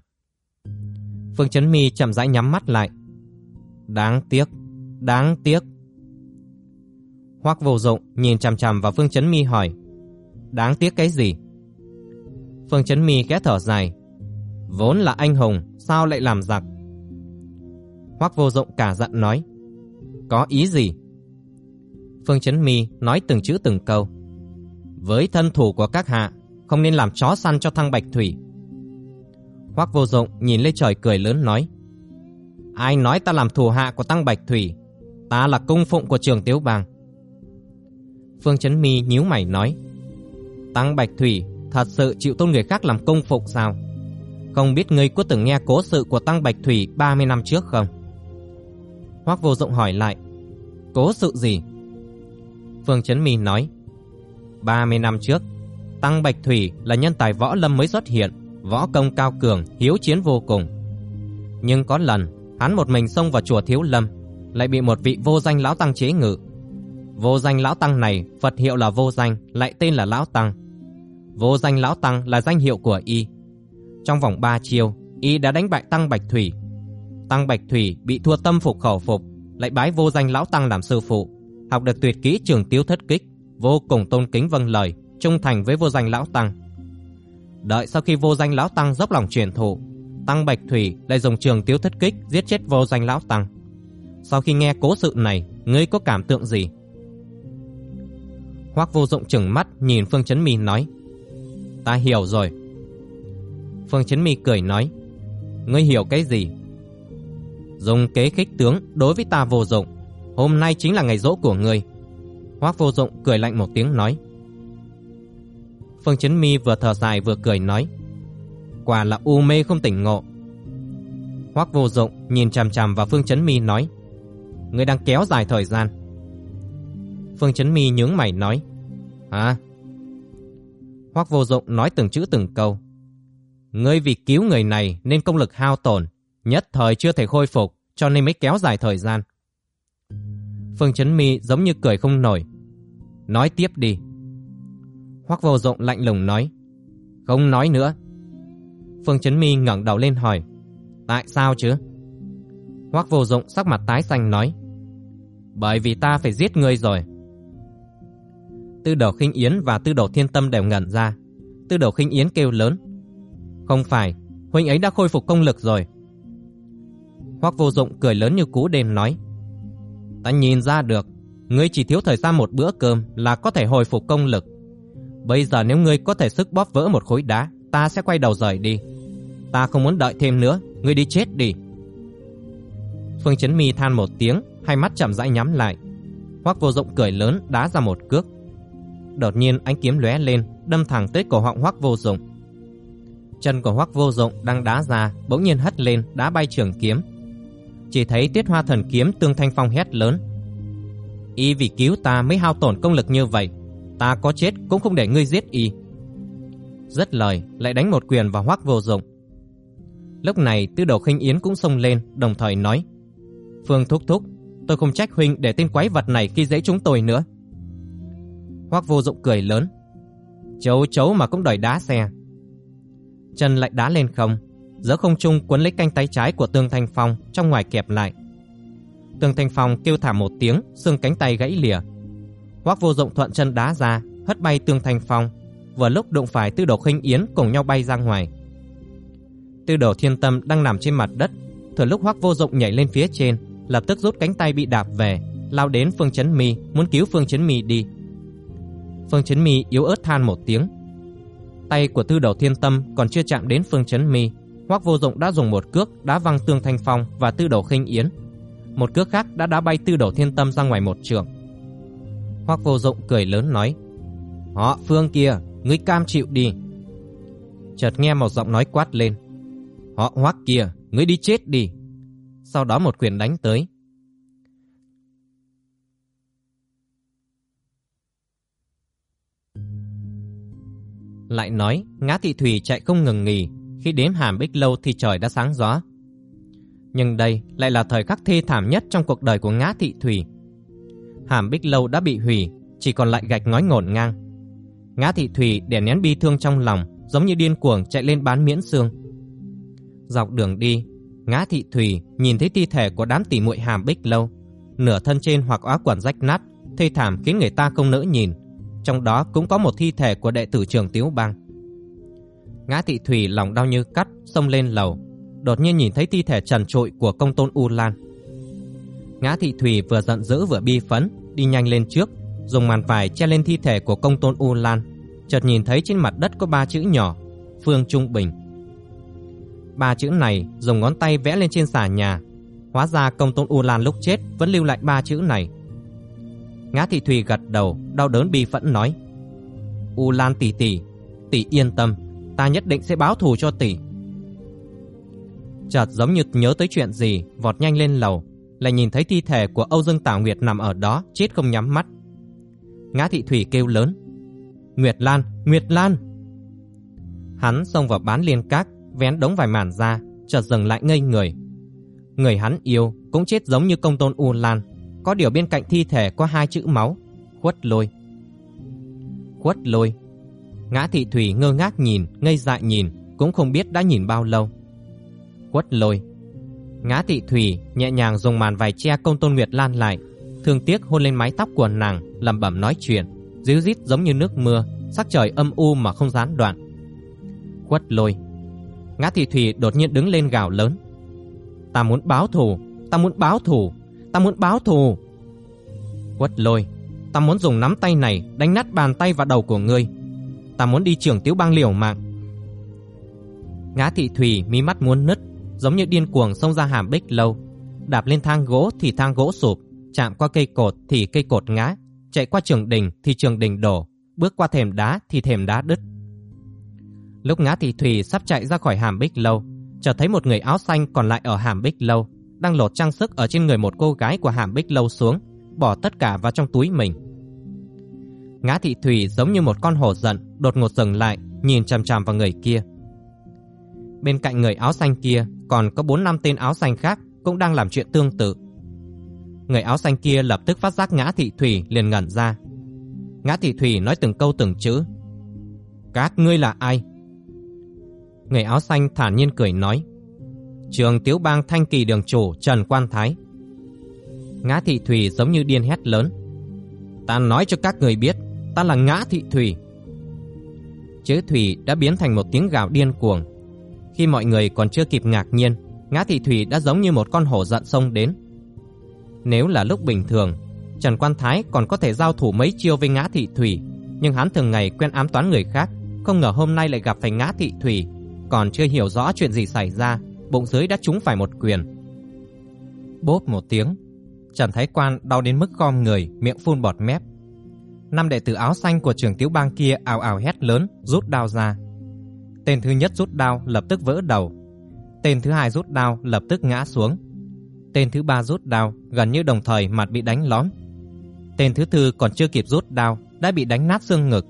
Phương Chấn Mi chậm rãi nhắm mắt lại. Đáng tiếc, đáng tiếc. Hoắc Vô Dụng nhìn chằm chằm vào Phương Chấn Mi hỏi, đáng tiếc cái gì? Phương Chấn Mi khẽ thở dài, vốn là anh hùng, sao lại làm giặc? Hoắc Vô Dụng cả giận nói, có ý gì? Phương Chấn Mi nói từng chữ từng câu. Với thân thủ của các hạ, không nên làm chó săn cho thăng Bạch Thủy. Hoắc Vô Dụng nhìn lên trời cười lớn nói: "Ai nói ta làm thủ hạ của Tăng Bạch Thủy? Ta là cung phụng của Trường Tiếu Bang." Phương Chấn Mi nhíu mày nói: "Tăng Bạch Thủy thật sự chịu tôn người khác làm cung phụng sao? Không biết ngươi có từng nghe cố sự của Tăng Bạch Thủy 30 năm trước không?" Hoắc Vô Dụng hỏi lại: "Cố sự gì?" Phương Chấn Mi nói: "30 năm trước, Tăng Bạch Thủy là nhân tài võ lâm mới xuất hiện, võ công cao cường, hiếu chiến vô cùng. Nhưng có lần, hắn một mình xông vào chùa Thiếu Lâm, lại bị một vị vô danh lão tăng chế ngự. Vô danh lão tăng này, Phật hiệu là vô danh, lại tên là lão tăng. Vô danh lão tăng là danh hiệu của y. Trong vòng 3 chiêu, y đã đánh bại Tăng Bạch Thủy. Tăng Bạch Thủy bị thua tâm phục khẩu phục, lại bái vô danh lão tăng làm sư phụ, học được tuyệt kỹ trường tiêu thất kích, vô cùng tôn kính vâng lời, trung thành với vô danh lão tăng. Đợi sau khi vô danh lão tăng dốc lòng truyền thụ, Tăng Bạch Thủy lại dùng trường tiếu thất kích giết chết vô danh lão tăng. Sau khi nghe cố sự này, ngươi có cảm tượng gì? Hoắc Vô Dụng chừng mắt nhìn Phương Chấn Mi nói: "Ta hiểu rồi." Phương Chấn Mi cười nói: "Ngươi hiểu cái gì?" Dùng kế khích tướng đối với ta vô dụng, hôm nay chính là ngày rỗ của ngươi. Hoắc Vô Dụng cười lạnh một tiếng nói: Phương Chấn Mi vừa thở dài vừa cười nói Quả là u mê không tỉnh ngộ Hoắc vô dụng nhìn chằm chằm vào Phương Chấn Mi nói Ngươi đang kéo dài thời gian Phương Chấn Mi nhướng mày nói Hả? Hoắc vô dụng nói từng chữ từng câu Ngươi vì cứu người này nên công lực hao tổn Nhất thời chưa thể khôi phục Cho nên mới kéo dài thời gian Phương Chấn Mi giống như cười không nổi Nói tiếp đi Hoắc Vô Dụng lạnh lùng nói, "Không nói nữa." Phương Chấn Mi ngẩng đầu lên hỏi, "Tại sao chứ?" Hoắc Vô Dụng sắc mặt tái xanh nói, "Bởi vì ta phải giết ngươi rồi." Tư Đầu Khinh Yến và Tư Đầu Thiên Tâm đều ngẩn ra. Tư Đầu Khinh Yến kêu lớn, "Không phải, huynh ấy đã khôi phục công lực rồi." Hoắc Vô Dụng cười lớn như cú đêm nói, "Ta nhìn ra được, ngươi chỉ thiếu thời gian một bữa cơm là có thể hồi phục công lực. Bây giờ nếu ngươi có thể sức bóp vỡ một khối đá, ta sẽ quay đầu rời đi. Ta không muốn đợi thêm nữa, ngươi đi chết đi. Phương Chấn Mi than một tiếng, hai mắt chậm rãi nhắm lại. Hoắc Vô Dụng cười lớn đá ra một cước. Đột nhiên ánh kiếm lóe lên, đâm thẳng tới cổ họng Hoắc Vô Dụng. Chân của Hoắc Vô Dụng đang đá ra, bỗng nhiên hất lên, đá bay trường kiếm. Chỉ thấy Tiết Hoa Thần kiếm Tương Thanh Phong hét lớn: "Y vì cứu ta mới hao tổn công lực như vậy, ta có chết cũng không để ngươi giết y. Rất lời, lại đánh một quyền vào Hoắc Vô Dụng. Lúc này, Tư Đồ Khinh Yến cũng xông lên, đồng thời nói: "Phương thúc thúc, tôi không trách huynh để tên quái vật này khi dễ chúng tôi nữa." Hoắc Vô Dụng cười lớn: "Chấu chấu mà cũng đòi đá xe." Chân lại đá lên không, giữa không trung quấn lấy canh tay trái của Tương Thanh Phong, trong ngoài kẹp lại. Tương Thanh Phong kêu thảm một tiếng, xương cánh tay gãy lìa, Hoắc Vô Dụng thuận chân đá ra, hất bay Tương Thanh Phong, vừa lúc đụng phải Tư Đồ Khinh Yến cùng nhau bay ra ngoài. Tư Đồ Thiên Tâm đang nằm trên mặt đất, thừa lúc Hoắc Vô Dụng nhảy lên phía trên, lập tức rút cánh tay bị đạp về, lao đến Phương Chấn Mi, muốn cứu Phương Chấn Mi đi. Phương Chấn Mi yếu ớt than một tiếng. Tay của Tư Đồ Thiên Tâm còn chưa chạm đến Phương Chấn Mi, Hoắc Vô Dụng đã dùng một cước đá văng Tương Thanh Phong và Tư Đồ Khinh Yến. Một cước khác đã đá bay Tư Đồ Thiên Tâm ra ngoài một trường. Hoắc Vô Dụng cười lớn nói: "Họ Phương kia, ngươi cam chịu đi." Chợt nghe một giọng nói quát lên: "Họ Hoắc kia, ngươi đi chết đi." Sau đó một quyền đánh tới. Lại nói, Ngã Thị Thủy chạy không ngừng nghỉ, khi đến Hàm Bích lâu thì trời đã sáng gió. Nhưng đây lại là thời khắc thê thảm nhất trong cuộc đời của Ngã Thị Thủy. Hàm Bích Lâu đã bị hủy, chỉ còn lại gạch ngói ngổn ngang. Ngã Thị Thủy đè nén bi thương trong lòng, giống như điên cuồng chạy lên bán miễn xương. Dọc đường đi, Ngã Thị Thủy nhìn thấy thi thể của đám tỷ muội Hàm Bích Lâu, nửa thân trên hoặc áo quần rách nát, thê thảm khiến người ta không nỡ nhìn. Trong đó cũng có một thi thể của đệ tử trường Tiếu Bang. Ngã Thị Thủy lòng đau như cắt, xông lên lầu, đột nhiên nhìn thấy thi thể trần trụi của công tôn U Lan. Ngã Thị Thủy vừa giận dữ vừa bi phấn, đi nhanh lên trước, dùng màn vải che lên thi thể của công tôn U Lan, chợt nhìn thấy trên mặt đất có ba chữ nhỏ, Phương Trung Bình. Ba chữ này dùng ngón tay vẽ lên trên xà nhà, hóa ra công tôn U Lan lúc chết vẫn lưu lại ba chữ này. Ngã Thị Thủy gật đầu, đau đớn bi phẫn nói: "U Lan tỷ tỷ, tỷ yên tâm, ta nhất định sẽ báo thù cho tỷ." Chợt giống như nhớ tới chuyện gì, vọt nhanh lên lầu, lại nhìn thấy thi thể của Âu Dương Tảo Nguyệt nằm ở đó, chết không nhắm mắt. Ngã Thị Thủy kêu lớn: "Nguyệt Lan, Nguyệt Lan!" Hắn xông vào bán liên các, vén đống vải màn ra, chợt dừng lại ngây người. Người hắn yêu cũng chết giống như công tôn U Lan, có điều bên cạnh thi thể có hai chữ máu, khuất lôi. Khuất lôi. Ngã Thị Thủy ngơ ngác nhìn, ngây dại nhìn, cũng không biết đã nhìn bao lâu. Khuất lôi. Ngã Thị Thủy nhẹ nhàng dùng màn vải che công tôn Nguyệt Lan lại, thương tiếc hôn lên mái tóc của nàng, lẩm bẩm nói chuyện, díu dít giống như nước mưa, sắc trời âm u mà không gián đoạn. Khuất lôi. Ngã Thị Thủy đột nhiên đứng lên gào lớn. Ta muốn báo thù, ta muốn báo thù, ta muốn báo thù. Quất lôi, ta muốn dùng nắm tay này đánh nát bàn tay và đầu của ngươi. Ta muốn đi trưởng tiếu bang liều mạng. Ngã thị thủy mí mắt muốn nứt, giống như điên cuồng xông ra hàm bích lâu. Đạp lên thang gỗ thì thang gỗ sụp, chạm qua cây cột thì cây cột ngã, chạy qua trường đình thì trường đình đổ, bước qua thềm đá thì thềm đá đứt. Lúc ngã thì thủy sắp chạy ra khỏi hàm bích lâu, chợt thấy một người áo xanh còn lại ở hàm bích lâu, đang lột trang sức ở trên người một cô gái của hàm bích lâu xuống, bỏ tất cả vào trong túi mình. Ngã thị thủy giống như một con hổ giận, đột ngột dừng lại, nhìn chằm chằm vào người kia. Bên cạnh người áo xanh kia còn có bốn năm tên áo xanh khác cũng đang làm chuyện tương tự. Người áo xanh kia lập tức phát giác Ngã Thị Thủy liền ngẩn ra. Ngã Thị Thủy nói từng câu từng chữ. Các ngươi là ai? Người áo xanh thản nhiên cười nói. Trường Tiếu Bang Thanh Kỳ đường chủ Trần Quan Thái. Ngã Thị Thủy giống như điên hét lớn. Ta nói cho các người biết, ta là Ngã Thị Thủy. Chữ Thủy đã biến thành một tiếng gào điên cuồng. Khi mọi người còn chưa kịp ngạc nhiên, Ngã Thị Thủy đã giống như một con hổ giận sông đến. Nếu là lúc bình thường, Trần Quan Thái còn có thể giao thủ mấy chiêu với Ngã Thị Thủy, nhưng hắn thường ngày quen ám toán người khác, không ngờ hôm nay lại gặp phải Ngã Thị Thủy, còn chưa hiểu rõ chuyện gì xảy ra, bụng dưới đã trúng phải một quyền. Bốp một tiếng, Trần Thái Quan đau đến mức gom người, miệng phun bọt mép. Năm đệ tử áo xanh của trường tiểu Bang kia ào ào hét lớn, rút đao ra. Tên thứ nhất rút đao lập tức vỡ đầu. Tên thứ hai rút đao lập tức ngã xuống. Tên thứ ba rút đao gần như đồng thời mặt bị đánh lõm, Tên thứ tư còn chưa kịp rút đao đã bị đánh nát xương ngực.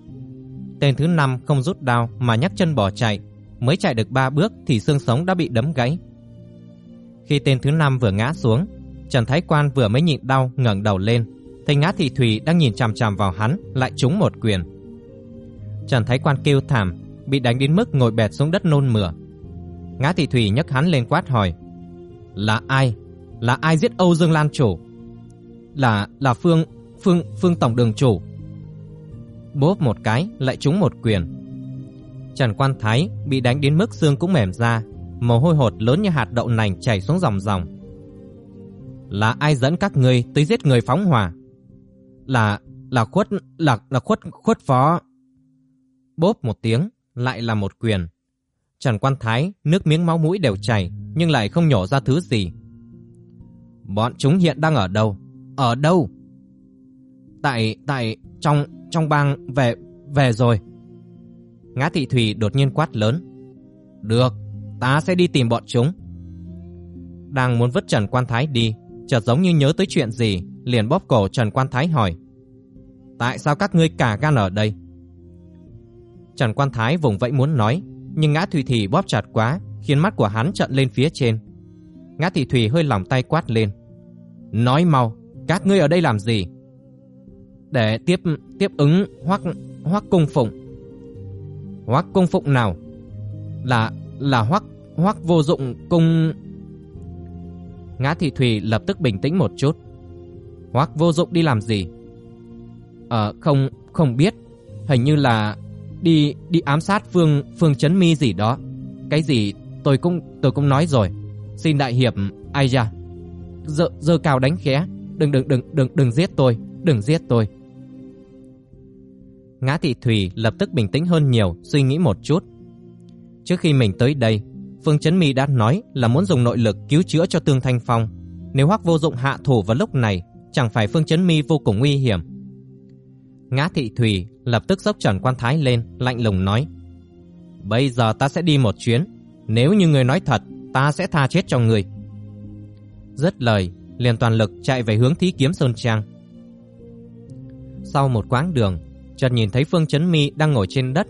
Tên thứ năm không rút đao mà nhấc chân bỏ chạy, mới chạy được ba bước thì xương sống đã bị đấm gãy. Khi tên thứ năm vừa ngã xuống, Trần Thái Quan vừa mới nhịn đau ngẩng đầu lên, thấy Ngã Thị Thủy đang nhìn chằm chằm vào hắn, lại trúng một quyền. Trần Thái Quan kêu thảm, bị đánh đến mức ngồi bệt xuống đất nôn mửa. Ngã Thị Thủy nhấc hắn lên quát hỏi: "Là ai? Là ai giết Âu Dương Lan chủ?" "Là là Phương Phương Phương tổng đường chủ." Bốp một cái lại trúng một quyền. Trần Quan Thái bị đánh đến mức xương cũng mềm ra, mồ hôi hột lớn như hạt đậu nành chảy xuống dòng dòng. Là ai dẫn các ngươi tới giết người phóng hỏa? Là là khuất là là khuất khuất phó. Bốp một tiếng, lại là một quyền. Trần Quan Thái nước miếng máu mũi đều chảy, nhưng lại không nhổ ra thứ gì. Bọn chúng hiện đang ở đâu? Ở đâu? Tại tại trong trong bang về về rồi. Ngã Thị Thủy đột nhiên quát lớn. Được, ta sẽ đi tìm bọn chúng. Đang muốn vứt Trần Quan Thái đi, chợt giống như nhớ tới chuyện gì, liền bóp cổ Trần Quan Thái hỏi. Tại sao các ngươi cả gan ở đây? Trần Quan Thái vùng vẫy muốn nói, nhưng Ngã Thủy thủy bóp chặt quá, khiến mắt của hắn trợn lên phía trên. Ngã Thị Thủy hơi lòng tay quát lên. Nói mau, các ngươi ở đây làm gì? Để tiếp tiếp ứng hoắc hoắc cung phụng. Hoắc cung phụng nào? Là là hoắc hoắc vô dụng cung Ngã Thị Thủy lập tức bình tĩnh một chút. Hoắc vô dụng đi làm gì? Ờ không không biết, hình như là đi đi ám sát Phương Phương Chấn Mi gì đó. Cái gì tôi cũng tôi cũng nói rồi. Xin đại hiệp ai ra. Dơ dơ cao đánh khẽ, đừng đừng đừng đừng đừng giết tôi, đừng giết tôi. Ngã Thị Thủy lập tức bình tĩnh hơn nhiều, suy nghĩ một chút. Trước khi mình tới đây, Phương Chấn Mi đã nói là muốn dùng nội lực cứu chữa cho Tương Thanh Phong. Nếu Hoắc Vô Dụng hạ thủ vào lúc này, chẳng phải Phương Chấn Mi vô cùng nguy hiểm. Ngã Thị Thủy lập tức dốc trần quan thái lên, lạnh lùng nói: "Bây giờ ta sẽ đi một chuyến, nếu như người nói thật, ta sẽ tha chết cho người." Dứt lời, liền toàn lực chạy về hướng Thí Kiếm Sơn Trang. Sau một quãng đường, chợt nhìn thấy Phương Chấn Mi đang ngồi trên đất,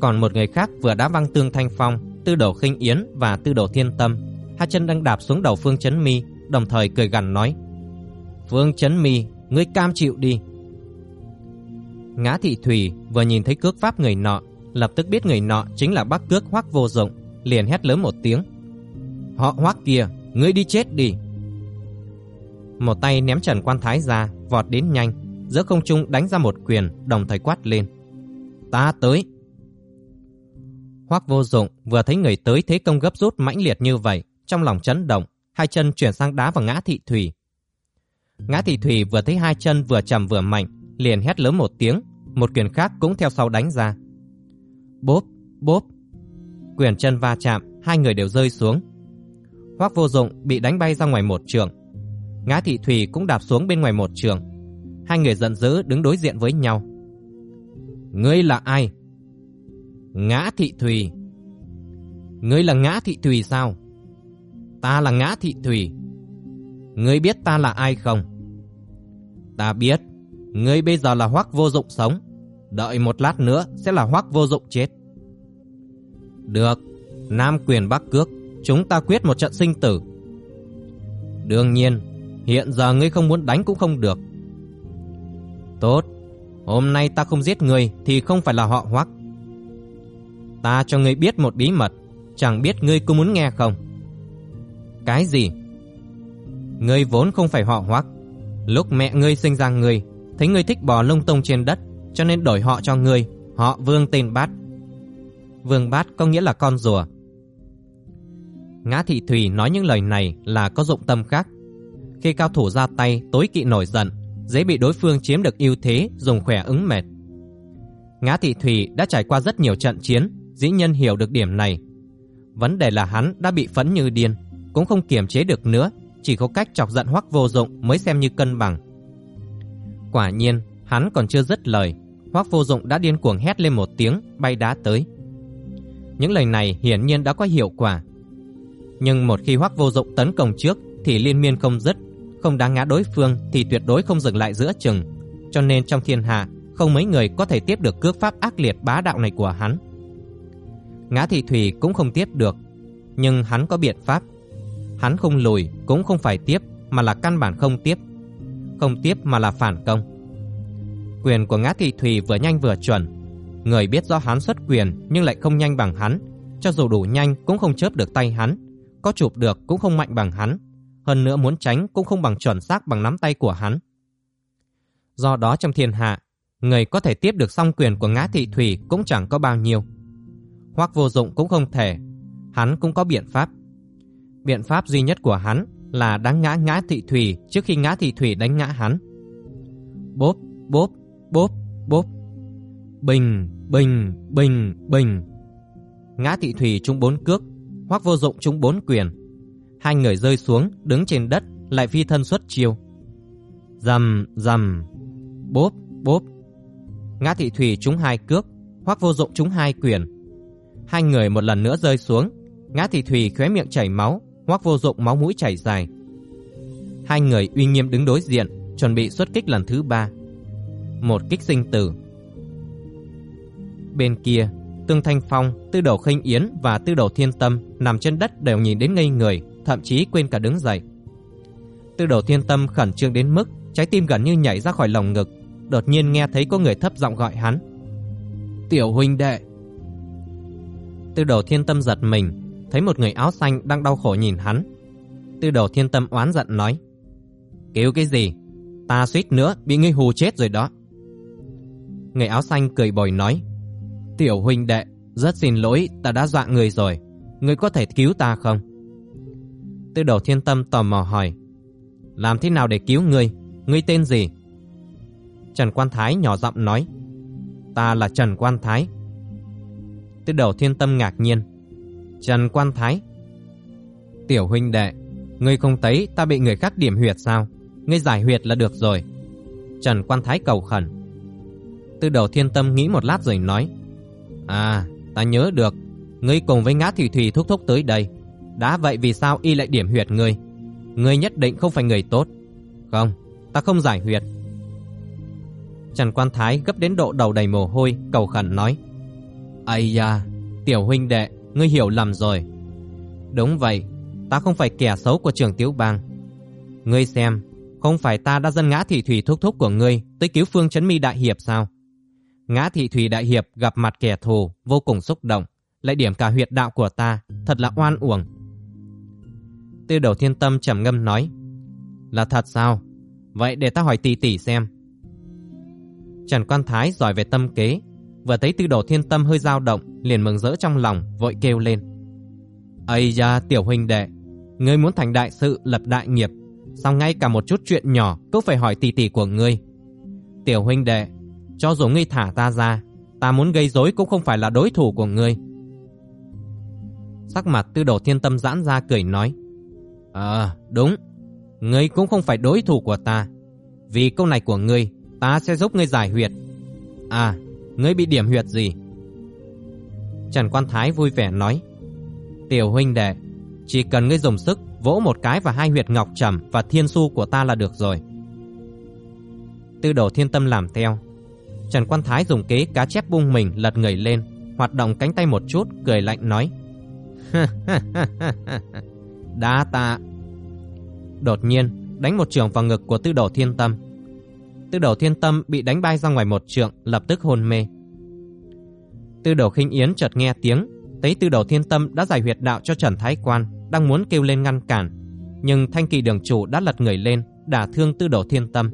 còn một người khác vừa đã văng Tương Thanh Phong Tư Đồ Khinh Yến và Tư Đồ Thiên Tâm, hai chân đang đạp xuống đầu Phương Chấn Mi, đồng thời cười gằn nói: "Phương Chấn Mi, ngươi cam chịu đi." Ngã Thị Thủy vừa nhìn thấy cước pháp người nọ, lập tức biết người nọ chính là Bắc Cước Hoắc Vô Dụng, liền hét lớn một tiếng: "Họ Hoắc kia, ngươi đi chết đi!" Một tay ném Trần Quan Thái ra, vọt đến nhanh, giữa không trung đánh ra một quyền, đồng thời quát lên: "Ta tới!" Hoắc Vô Dụng vừa thấy người tới thế công gấp rút mãnh liệt như vậy, trong lòng chấn động, hai chân chuyển sang đá vào Ngã Thị Thủy. Ngã Thị Thủy vừa thấy hai chân vừa chầm vừa mạnh, liền hét lớn một tiếng, một quyền khác cũng theo sau đánh ra. Bốp, bốp. Quyền chân va chạm, hai người đều rơi xuống. Hoắc Vô Dụng bị đánh bay ra ngoài một trường. Ngã Thị Thủy cũng đạp xuống bên ngoài một trường. Hai người giận dữ đứng đối diện với nhau. Ngươi là ai? Ngã Thị Thùy Ngươi là Ngã Thị Thùy sao? Ta là Ngã Thị Thùy Ngươi biết ta là ai không? Ta biết Ngươi bây giờ là hoắc vô dụng sống Đợi một lát nữa sẽ là hoắc vô dụng chết Được Nam quyền Bắc cước, Chúng ta quyết một trận sinh tử Đương nhiên, Hiện giờ ngươi không muốn đánh cũng không được Tốt Hôm nay ta không giết ngươi Thì không phải là họ hoắc Ta cho ngươi biết một bí mật, chẳng biết ngươi có muốn nghe không? Cái gì? Ngươi vốn không phải họ Hoắc. Lúc mẹ ngươi sinh ra ngươi, thấy ngươi thích bò lông tông trên đất, cho nên đổi họ cho ngươi, họ Vương tên Bát. Vương Bát có nghĩa là con rùa. Ngã Thị Thủy nói những lời này là có dụng tâm khác. Khi cao thủ ra tay tối kỵ nổi giận, dễ bị đối phương chiếm được ưu thế dùng khỏe ứng mệt. Ngã Thị Thủy đã trải qua rất nhiều trận chiến, dĩ nhân hiểu được điểm này. Vấn đề là hắn đã bị phẫn như điên, cũng không kiềm chế được nữa, chỉ có cách chọc giận Hoắc Vô Dụng mới xem như cân bằng. Quả nhiên, hắn còn chưa dứt lời, Hoắc Vô Dụng đã điên cuồng hét lên một tiếng, bay đá tới. Những lời này hiển nhiên đã có hiệu quả. Nhưng một khi Hoắc Vô Dụng tấn công trước thì liên miên không dứt, không đáng ngã đối phương thì tuyệt đối không dừng lại giữa chừng, cho nên trong thiên hạ không mấy người có thể tiếp được cước pháp ác liệt bá đạo này của hắn. Ngã Thị Thủy cũng không tiếp được, nhưng hắn có biện pháp. Hắn không lùi cũng không phải tiếp mà là căn bản không tiếp. Không tiếp mà là phản công. Quyền của Ngã Thị Thủy vừa nhanh vừa chuẩn. Người biết rõ hắn xuất quyền nhưng lại không nhanh bằng hắn, cho dù đủ nhanh cũng không chớp được tay hắn, có chụp được cũng không mạnh bằng hắn, hơn nữa muốn tránh cũng không bằng chuẩn xác bằng nắm tay của hắn. Do đó trong thiên hạ, người có thể tiếp được song quyền của Ngã Thị Thủy cũng chẳng có bao nhiêu. Hoắc vô dụng cũng không thể. Hắn cũng có biện pháp. Biện pháp duy nhất của hắn là đánh ngã ngã thị thủy trước khi ngã thị thủy đánh ngã hắn. Bốp, bốp, bốp, bốp. Bình, bình, bình, bình. Ngã thị thủy trúng bốn cước, Hoắc vô dụng trúng bốn quyền. Hai người rơi xuống, đứng trên đất, lại phi thân xuất chiêu. Rầm, rầm, bốp, bốp. Ngã thị thủy trúng hai cước, Hoắc vô dụng trúng hai quyền Hai người một lần nữa rơi xuống, ngã thị thủy khóe miệng chảy máu, hoắc vô dụng máu mũi chảy dài. Hai người uy nghiêm đứng đối diện, chuẩn bị xuất kích lần thứ ba. Một kích sinh tử. Bên kia, Tương Thanh Phong, Tư Đầu Khinh Yến và Tư Đầu Thiên Tâm nằm trên đất đều nhìn đến ngây người, thậm chí quên cả đứng dậy. Tư đồ thiên tâm khẩn trương đến mức trái tim gần như nhảy ra khỏi lồng ngực, đột nhiên nghe thấy có người thấp giọng gọi hắn. Tiểu huynh đệ. Tư đồ thiên tâm giật mình, thấy một người áo xanh đang đau khổ nhìn hắn. Tư đồ thiên tâm oán giận nói. Kêu cái gì? Ta suýt nữa bị ngươi hù chết rồi đó. Người áo xanh cười bồi nói. Tiểu huynh đệ, rất xin lỗi, ta đã dọa người rồi. Ngươi có thể cứu ta không? Tư đồ thiên tâm tò mò hỏi. Làm thế nào để cứu ngươi? Ngươi tên gì? Trần Quan Thái nhỏ giọng nói. Ta là Trần Quan Thái. Tư đầu thiên tâm ngạc nhiên. Trần Quan Thái. Tiểu huynh đệ, ngươi không thấy ta bị người khác điểm huyệt sao? Ngươi giải huyệt là được rồi. Trần Quan Thái cầu khẩn. Tư đầu thiên tâm nghĩ một lát rồi nói. À, ta nhớ được. Ngươi cùng với ngã thủy thủy thúc thúc tới đây. Đã vậy vì sao y lại điểm huyệt ngươi? Ngươi nhất định không phải người tốt. Không, ta không giải huyệt. Trần Quan Thái gấp đến độ đầu đầy mồ hôi, cầu khẩn nói. Ây da, tiểu huynh đệ, ngươi hiểu lầm rồi. Đúng vậy, ta không phải kẻ xấu của trường Tiếu Bang. Ngươi xem, không phải ta đã dân ngã thị thủy thúc thúc của ngươi tới cứu phương chấn mi đại hiệp sao? Ngã thị thủy đại hiệp gặp mặt kẻ thù, vô cùng xúc động, lại điểm cả huyệt đạo của ta, thật là oan uổng. Tư đầu thiên tâm trầm ngâm nói, là thật sao? Vậy để ta hỏi tỷ tỷ xem. Trần Quan Thái giỏi về tâm kế, vừa thấy tư đồ thiên tâm hơi dao động, liền mừng rỡ trong lòng, vội kêu lên. Ây da, tiểu huynh đệ, ngươi muốn thành đại sự lập đại nghiệp, Xong ngay cả một chút chuyện nhỏ cũng phải hỏi tỷ tỷ của ngươi. Tiểu huynh đệ, cho dù ngươi thả ta ra, ta muốn gây rối cũng không phải là đối thủ của ngươi. Sắc mặt tư đồ thiên tâm giãn ra cười nói. Ờ, đúng, ngươi cũng không phải đối thủ của ta. Vì câu này của ngươi, ta sẽ giúp ngươi giải huyệt. À, ngươi bị điểm huyệt gì? Trần Quan Thái vui vẻ nói. Tiểu huynh đệ, chỉ cần ngươi dùng sức vỗ một cái vào hai huyệt ngọc trầm và thiên su của ta là được rồi. Tư đồ thiên tâm làm theo. Trần Quan Thái dùng kế cá chép bung mình lật người lên, hoạt động cánh tay một chút, cười lạnh nói. Đa tạ. Đột nhiên, đánh một trường vào ngực của tư đồ thiên tâm. Tư đồ thiên tâm bị đánh bay ra ngoài một trượng, lập tức hôn mê. Tư đồ khinh yến chợt nghe tiếng, thấy tư đồ thiên tâm đã giải huyệt đạo cho Trần Thái Quan, đang muốn kêu lên ngăn cản. Nhưng thanh kỳ đường chủ đã lật người lên, đả thương tư đồ thiên tâm.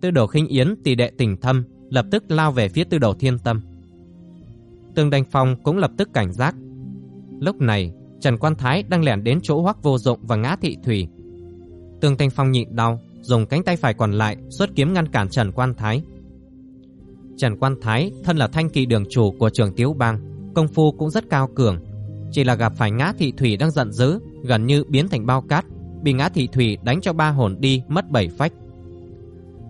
Tư đồ khinh yến tỷ đệ tình thâm, lập tức lao về phía tư đồ thiên tâm. Tương Đanh Phong cũng lập tức cảnh giác. Lúc này, Trần Quan Thái đang lẻn đến chỗ Hoắc Vô Dụng và Ngã Thị Thủy. Tương Thanh Phong nhịn đau, dùng cánh tay phải còn lại xuất kiếm ngăn cản Trần Quan Thái. Trần Quan Thái thân là thanh kỳ đường chủ của trường Tiếu Bang, công phu cũng rất cao cường. Chỉ là gặp phải Ngã Thị Thủy đang giận dữ, gần như biến thành bao cát, bị Ngã Thị Thủy đánh cho ba hồn đi mất bảy phách.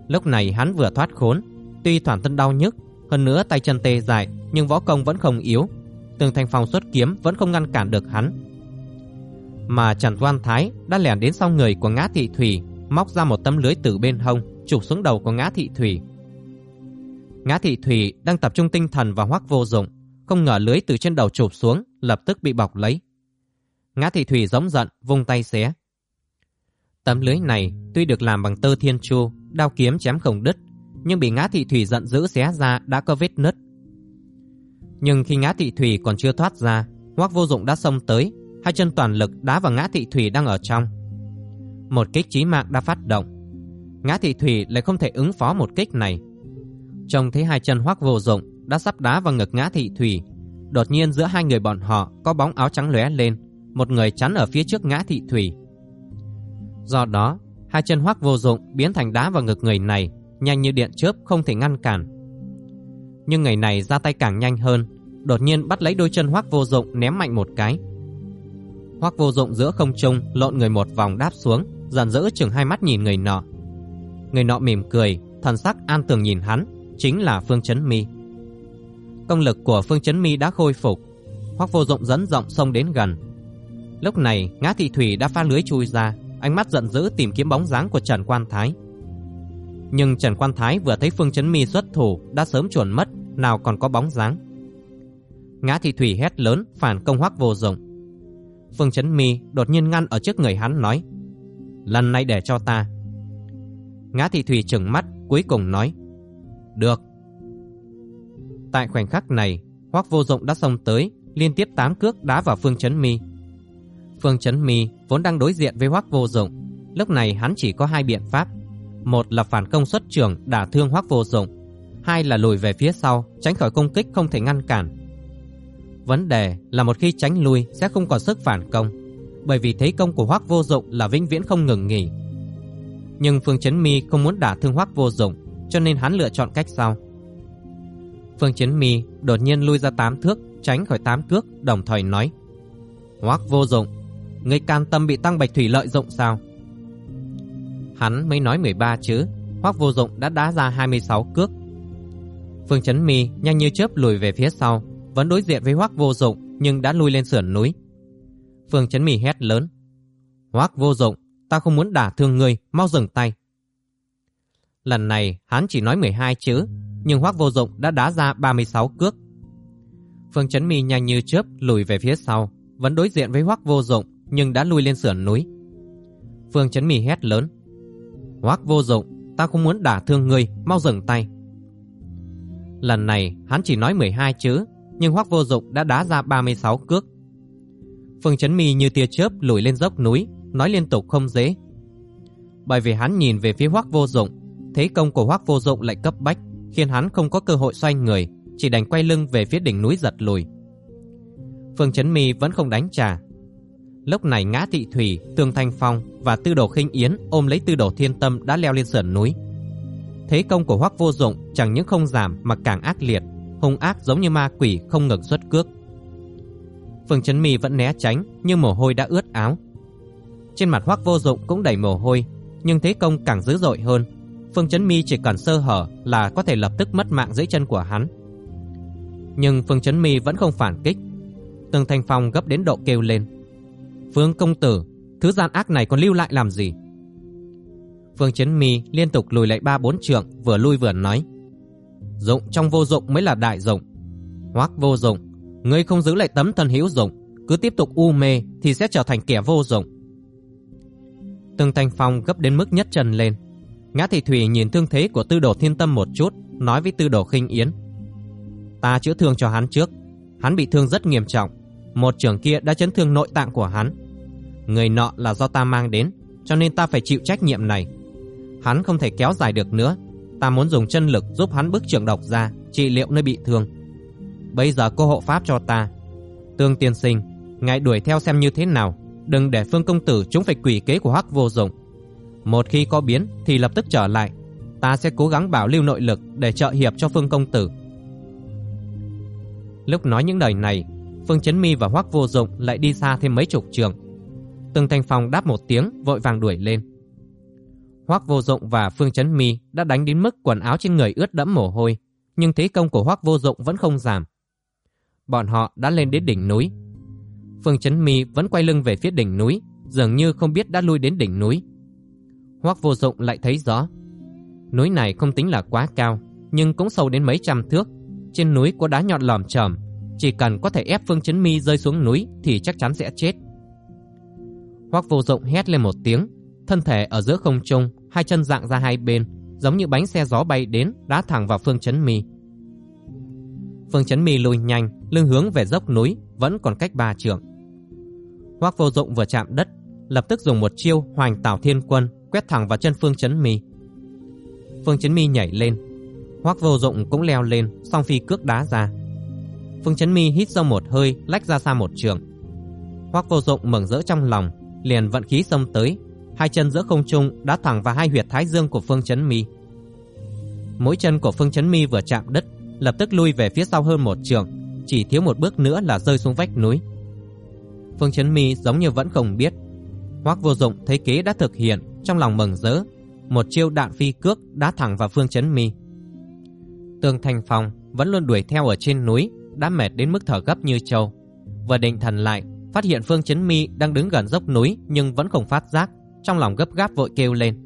Lúc này hắn vừa thoát khốn, tuy toàn thân đau nhức, hơn nữa tay chân tê dại, nhưng võ công vẫn không yếu từng Thanh Phong xuất kiếm vẫn không ngăn cản được hắn. Mà Trần Quan Thái đã lẻn đến sau người của Ngã Thị Thủy, móc ra một tấm lưới từ bên hông, chụp xuống đầu của Ngã Thị Thủy. Ngã Thị Thủy đang tập trung tinh thần vào hoắc vô dụng, không ngờ lưới từ trên đầu chụp xuống, lập tức bị bọc lấy. Ngã Thị Thủy giống giận, vung tay xé. Tấm lưới này tuy được làm bằng tơ thiên chu, đao kiếm chém không đứt, nhưng bị Ngã Thị Thủy giận dữ xé ra đã có vết nứt. Nhưng khi Ngã Thị Thủy còn chưa thoát ra, Hoắc Vô Dụng đã xông tới, hai chân toàn lực đá vào Ngã Thị Thủy đang ở trong. Một kích chí mạng đã phát động. Ngã Thị Thủy lại không thể ứng phó một kích này. Trông thấy hai chân Hoắc Vô Dụng đã sắp đá vào ngực Ngã Thị Thủy, đột nhiên giữa hai người bọn họ có bóng áo trắng lóe lên, một người chắn ở phía trước Ngã Thị Thủy. Do đó, hai chân Hoắc Vô Dụng biến thành đá vào ngực người này, nhanh như điện chớp không thể ngăn cản. Nhưng người này ra tay càng nhanh hơn, đột nhiên bắt lấy đôi chân Hoắc Vô Dụng ném mạnh một cái. Hoắc Vô Dụng giữa không trung lộn người một vòng đáp xuống, giận dữ chừng hai mắt nhìn người nọ. Người nọ mỉm cười, thần sắc an tường nhìn hắn, chính là Phương Chấn Mi. Công lực của Phương Chấn Mi đã khôi phục, Hoắc Vô Dụng dẫn rộng xông đến gần. Lúc này, Ngã Thị Thủy đã pha lưới chui ra, ánh mắt giận dữ tìm kiếm bóng dáng của Trần Quan Thái. Nhưng Trần Quan Thái vừa thấy Phương Chấn Mi xuất thủ đã sớm chuẩn mất, nào còn có bóng dáng. Ngã Thị Thủy hét lớn phản công Hoắc Vô Dụng. Phương Chấn Mi đột nhiên ngăn ở trước người hắn nói: "Lần này để cho ta." Ngã Thị Thủy trừng mắt, cuối cùng nói: "Được." Tại khoảnh khắc này, Hoắc Vô Dụng đã xông tới, liên tiếp tám cước đá vào Phương Chấn Mi. Phương Chấn Mi vốn đang đối diện với Hoắc Vô Dụng, lúc này hắn chỉ có hai biện pháp, một là phản công xuất trường đả thương Hoắc Vô Dụng, hai là lùi về phía sau, tránh khỏi công kích không thể ngăn cản. Vấn đề là một khi tránh lui sẽ không còn sức phản công, bởi vì thế công của Hoắc Vô Dụng là vĩnh viễn không ngừng nghỉ. Nhưng Phương Chấn Mi không muốn đả thương Hoắc Vô Dụng, cho nên hắn lựa chọn cách sau. Phương Chấn Mi đột nhiên lui ra tám thước, tránh khỏi tám cước, đồng thời nói: "Hoắc Vô Dụng, ngươi can tâm bị Tăng Bạch Thủy lợi dụng sao?" Hắn mới nói 13 chữ, Hoắc Vô Dụng đã đá ra 26 cước. Phương Chấn Mi nhanh như chớp lùi về phía sau, vẫn đối diện với Hoắc Vô Dụng nhưng đã lui lên sườn núi. Phương Chấn Mi hét lớn: "Hoắc Vô Dụng, ta không muốn đả thương ngươi, mau dừng tay." Lần này hắn chỉ nói 12 chữ, nhưng Hoắc Vô Dụng đã đá ra 36 cước. Phương Chấn Mi nhanh như chớp lùi về phía sau, vẫn đối diện với Hoắc Vô Dụng nhưng đã lui lên sườn núi. Phương Chấn Mi hét lớn: "Hoắc Vô Dụng, ta không muốn đả thương ngươi, mau dừng tay." Lần này hắn chỉ nói 12 chữ, nhưng Hoắc Vô Dụng đã đá ra 36 cước. Phương Chấn Mi như tia chớp lùi lên dốc núi, nói liên tục không dễ. Bởi vì hắn nhìn về phía Hoắc Vô Dụng, thế công của Hoắc Vô Dụng lại cấp bách, khiến hắn không có cơ hội xoay người, chỉ đành quay lưng về phía đỉnh núi giật lùi. Phương Chấn Mi vẫn không đánh trả. Lúc này Ngã Thị Thủy, Tương Thanh Phong và Tư Đồ Khinh Yến ôm lấy Tư Đồ Thiên Tâm đã leo lên sườn núi. Thế công của Hoắc Vô Dụng chẳng những không giảm mà càng ác liệt, hung ác giống như ma quỷ không ngừng xuất cước. Phương Chấn Mi vẫn né tránh, nhưng mồ hôi đã ướt áo. Trên mặt Hoắc Vô Dụng cũng đầy mồ hôi, nhưng thế công càng dữ dội hơn. Phương Chấn Mi chỉ cần sơ hở là có thể lập tức mất mạng dưới chân của hắn. Nhưng Phương Chấn Mi vẫn không phản kích. Tường Thành Phong gấp đến độ kêu lên: "Phương công tử, thứ gian ác này còn lưu lại làm gì?" Phương Chấn Mi liên tục lùi lại ba bốn trượng, vừa lui vừa nói: "Dụng trong vô dụng mới là đại dụng. Hoắc vô dụng, ngươi không giữ lại tấm thân hữu dụng, cứ tiếp tục u mê thì sẽ trở thành kẻ vô dụng." Từng Thành Phong gấp đến mức nhất chân lên. Ngã Thị Thủy nhìn thương thế của Tư Đồ Thiên Tâm một chút, nói với Tư Đồ Khinh Yến: "Ta chữa thương cho hắn trước, hắn bị thương rất nghiêm trọng, một trưởng kia đã chấn thương nội tạng của hắn. Người nọ là do ta mang đến, cho nên ta phải chịu trách nhiệm này. Hắn không thể kéo dài được nữa, ta muốn dùng chân lực giúp hắn bức trưởng độc ra, trị liệu nơi bị thương. Bây giờ cô hộ pháp cho ta. Tương tiên sinh, ngài đuổi theo xem như thế nào, đừng để Phương công tử chúng phải quỷ kế của Hắc vô dụng. Một khi có biến thì lập tức trở lại, ta sẽ cố gắng bảo lưu nội lực để trợ hiệp cho Phương công tử." Lúc nói những lời này, Phương Chấn Mi và Hoắc Vô Dụng lại đi xa thêm mấy chục trường. Từng Thành Phong đáp một tiếng, vội vàng đuổi lên. Hoắc Vô Dụng và Phương Chấn Mi đã đánh đến mức quần áo trên người ướt đẫm mồ hôi, nhưng thế công của Hoắc Vô Dụng vẫn không giảm. Bọn họ đã lên đến đỉnh núi. Phương Chấn Mi vẫn quay lưng về phía đỉnh núi, dường như không biết đã lui đến đỉnh núi. Hoắc Vô Dụng lại thấy rõ, núi này không tính là quá cao, nhưng cũng sâu đến mấy trăm thước. Trên núi có đá nhọn lòm chởm, chỉ cần có thể ép Phương Chấn Mi rơi xuống núi thì chắc chắn sẽ chết. Hoắc Vô Dụng hét lên một tiếng, thân thể ở giữa không trung, hai chân dạng ra hai bên, giống như bánh xe gió bay đến, đá thẳng vào Phương Chấn Mi. Phương Chấn Mi lùi nhanh, lưng hướng về dốc núi, vẫn còn cách ba trượng. Hoắc Vô Dụng vừa chạm đất, lập tức dùng một chiêu Hoành Tảo Thiên Quân quét thẳng vào chân Phương Chấn Mi. Phương Chấn Mi nhảy lên, Hoắc Vô Dụng cũng leo lên, song phi cước đá ra. Phương Chấn Mi hít sâu một hơi, lách ra xa một trường. Hoắc Vô Dụng mừng rỡ trong lòng, liền vận khí xông tới, hai chân giữa không trung đã thẳng vào hai huyệt thái dương của Phương Chấn Mi. Mỗi chân của Phương Chấn Mi vừa chạm đất, lập tức lui về phía sau hơn một trường, chỉ thiếu một bước nữa là rơi xuống vách núi. Phương Chấn Mi giống như vẫn không biết. Hoắc Vô Dụng thấy kế đã thực hiện, trong lòng mừng rỡ, một chiêu đạn phi cước đã thẳng vào Phương Chấn Mi. Tương Thành Phong vẫn luôn đuổi theo ở trên núi, đã mệt đến mức thở gấp như trâu. Vừa định thần lại, phát hiện Phương Chấn Mi đang đứng gần dốc núi nhưng vẫn không phát giác, trong lòng gấp gáp vội kêu lên.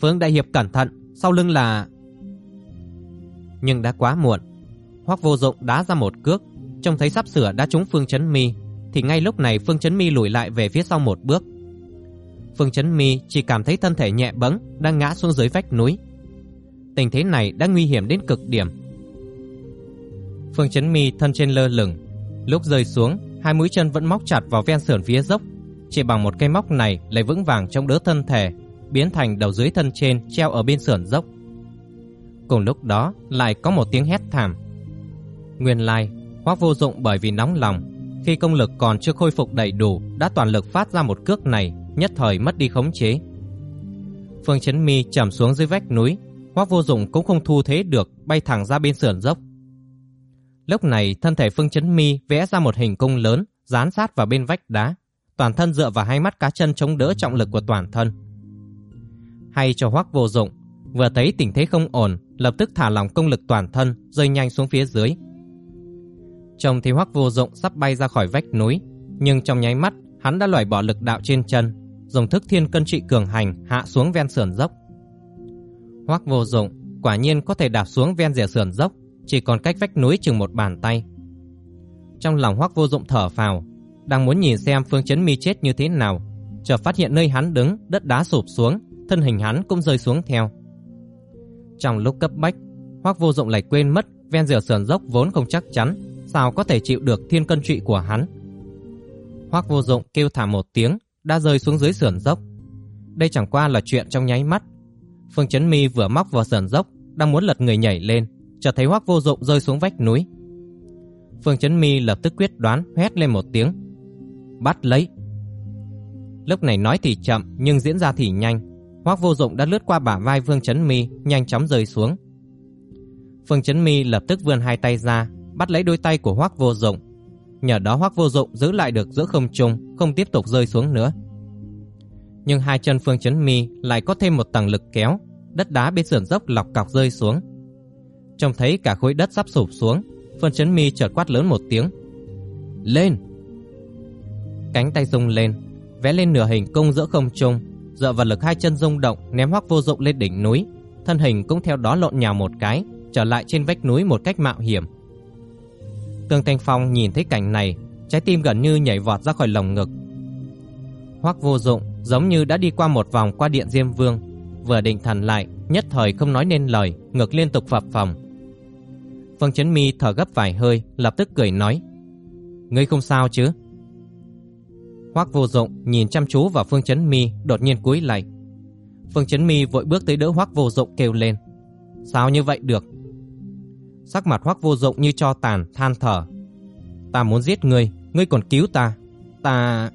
Phương đại hiệp cẩn thận, sau lưng là Nhưng đã quá muộn. Hoắc Vô Dụng đá ra một cước, trông thấy sắp sửa đã trúng Phương Chấn Mi, thì ngay lúc này Phương Chấn Mi lùi lại về phía sau một bước. Phương Chấn Mi chỉ cảm thấy thân thể nhẹ bẫng đang ngã xuống dưới vách núi. Tình thế này đã nguy hiểm đến cực điểm. Phương Chấn Mi thân trên lơ lửng, lúc rơi xuống, hai mũi chân vẫn móc chặt vào ven sườn phía dốc, chỉ bằng một cây móc này lấy vững vàng chống đỡ thân thể, biến thành đầu dưới thân trên treo ở bên sườn dốc. Cùng lúc đó lại có một tiếng hét thảm. Nguyên lai, Hoắc Vô Dụng bởi vì nóng lòng, khi công lực còn chưa khôi phục đầy đủ đã toàn lực phát ra một cước này, nhất thời mất đi khống chế. Phương Chấn Mi chầm xuống dưới vách núi, Hoắc Vô Dụng cũng không thu thế được, bay thẳng ra bên sườn dốc. Lúc này, thân thể Phương Chấn Mi vẽ ra một hình cung lớn, dán sát vào bên vách đá, toàn thân dựa vào hai mắt cá chân chống đỡ trọng lực của toàn thân. Hay cho Hoắc Vô Dụng, vừa thấy tình thế không ổn, lập tức thả lỏng công lực toàn thân, rơi nhanh xuống phía dưới. Trông thì Hoắc Vô Dụng sắp bay ra khỏi vách núi, nhưng trong nháy mắt, hắn đã loại bỏ lực đạo trên chân, dùng thức thiên cân trị cường hành hạ xuống ven sườn dốc. Hoắc Vô Dụng quả nhiên có thể đạp xuống ven rìa sườn dốc, chỉ còn cách vách núi chừng một bàn tay. Trong lòng Hoắc Vô Dụng thở phào, đang muốn nhìn xem Phương Chấn Mi chết như thế nào, chợt phát hiện nơi hắn đứng, đất đá sụp xuống, thân hình hắn cũng rơi xuống theo. Trong lúc cấp bách, Hoắc Vô Dụng lại quên mất ven rìa sườn dốc vốn không chắc chắn, sao có thể chịu được thiên cân trụy của hắn. Hoắc Vô Dụng kêu thảm một tiếng, đã rơi xuống dưới sườn dốc. Đây chẳng qua là chuyện trong nháy mắt. Phương Chấn Mi vừa móc vào sườn dốc, đang muốn lật người nhảy lên, chợt thấy Hoắc Vô Dụng rơi xuống vách núi. Phương Chấn Mi lập tức quyết đoán hét lên một tiếng. Bắt lấy! Lúc này nói thì chậm nhưng diễn ra thì nhanh. Hoắc Vô Dụng đã lướt qua bả vai Phương Chấn Mi, nhanh chóng rơi xuống. Phương Chấn Mi lập tức vươn hai tay ra, bắt lấy đôi tay của Hoắc Vô Dụng. Nhờ đó Hoắc Vô Dụng giữ lại được giữa không trung, không tiếp tục rơi xuống nữa. Nhưng hai chân Phương Chấn Mi lại có thêm một tầng lực kéo, đất đá bên sườn dốc lọc cọc rơi xuống. Trông thấy cả khối đất sắp sụp xuống, Phương Chấn Mi chợt quát lớn một tiếng. Lên! Cánh tay rung lên, vẽ lên nửa hình cung giữa không trung, dựa vào lực hai chân rung động ném Hoắc Vô Dụng lên đỉnh núi, thân hình cũng theo đó lộn nhào một cái, trở lại trên vách núi một cách mạo hiểm. Tương Thanh Phong nhìn thấy cảnh này, trái tim gần như nhảy vọt ra khỏi lồng ngực. Hoắc Vô Dụng giống như đã đi qua một vòng qua điện Diêm Vương, vừa định thần lại, nhất thời không nói nên lời, ngực liên tục phập phồng. Phương Chấn Mi thở gấp vài hơi, lập tức cười nói: "Ngươi không sao chứ?" Hoắc Vô Dụng nhìn chăm chú vào Phương Chấn Mi, đột nhiên cúi lại. Phương Chấn Mi vội bước tới đỡ Hoắc Vô Dụng kêu lên: "Sao như vậy được?" Sắc mặt Hoắc Vô Dụng như cho tàn, than thở: "Ta muốn giết ngươi, ngươi còn cứu ta, ta..."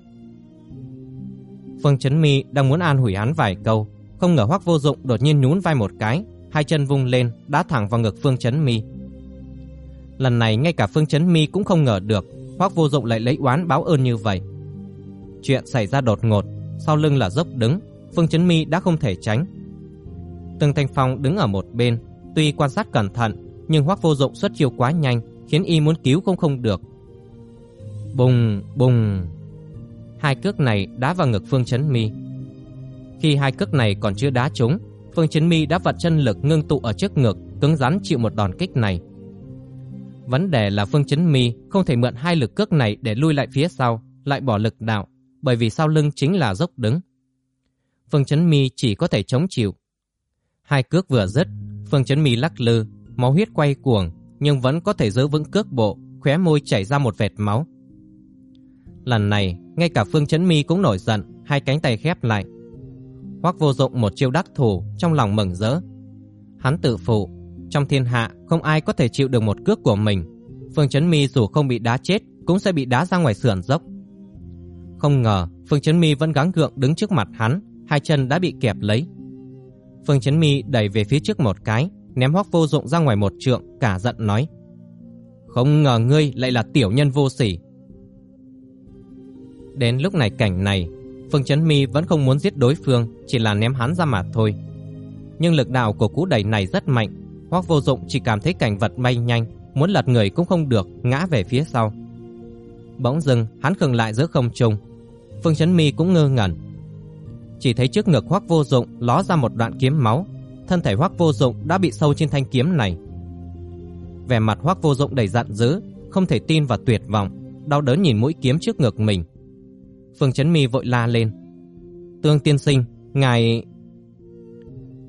Phương Chấn Mi đang muốn an ủi hắn vài câu, không ngờ Hoắc Vô Dụng đột nhiên nhún vai một cái, hai chân vung lên, đá thẳng vào ngực Phương Chấn Mi. Lần này ngay cả Phương Chấn Mi cũng không ngờ được, Hoắc Vô Dụng lại lấy oán báo ơn như vậy. Chuyện xảy ra đột ngột, sau lưng là dốc đứng, Phương Chấn Mi đã không thể tránh. Từng Thanh Phong đứng ở một bên, tuy quan sát cẩn thận, nhưng Hoắc Vô Dụng xuất chiêu quá nhanh, khiến y muốn cứu cũng không được. Bùng, bùng. Hai cước này đá vào ngực Phương Chấn Mi. Khi hai cước này còn chưa đá trúng, Phương Chấn Mi đã vận chân lực ngưng tụ ở trước ngực, cứng rắn chịu một đòn kích này. Vấn đề là Phương Chấn Mi không thể mượn hai lực cước này để lui lại phía sau, lại bỏ lực đạo, bởi vì sau lưng chính là dốc đứng. Phương Chấn Mi chỉ có thể chống chịu. Hai cước vừa dứt, Phương Chấn Mi lắc lư, máu huyết quay cuồng, nhưng vẫn có thể giữ vững cước bộ, khóe môi chảy ra một vệt máu. Lần này, ngay cả Phương Chấn Mi cũng nổi giận, hai cánh tay khép lại. Hoắc Vô Dụng một chiêu đắc thủ, trong lòng mừng rỡ. Hắn tự phụ, trong thiên hạ không ai có thể chịu được một cước của mình. Phương Chấn Mi dù không bị đá chết, cũng sẽ bị đá ra ngoài sườn dốc. Không ngờ, Phương Chấn Mi vẫn gắng gượng đứng trước mặt hắn, hai chân đã bị kẹp lấy. Phương Chấn Mi đẩy về phía trước một cái, ném Hoắc Vô Dụng ra ngoài một trượng, cả giận nói: "Không ngờ ngươi lại là tiểu nhân vô sỉ." Đến lúc này cảnh này, Phương Chấn Mi vẫn không muốn giết đối phương, chỉ là ném hắn ra mà thôi. Nhưng lực đạo của cú đẩy này rất mạnh, Hoắc Vô Dụng chỉ cảm thấy cảnh vật bay nhanh, muốn lật người cũng không được, ngã về phía sau. Bỗng dưng, hắn khựng lại giữa không trung. Phương Chấn Mi cũng ngơ ngẩn. Chỉ thấy trước ngực Hoắc Vô Dụng ló ra một đoạn kiếm máu, thân thể Hoắc Vô Dụng đã bị sâu trên thanh kiếm này. Vẻ mặt Hoắc Vô Dụng đầy giận dữ, không thể tin và tuyệt vọng. đau đớn nhìn mũi kiếm trước ngực mình. Phương Chấn Mi vội la lên. Tương tiên sinh, ngài...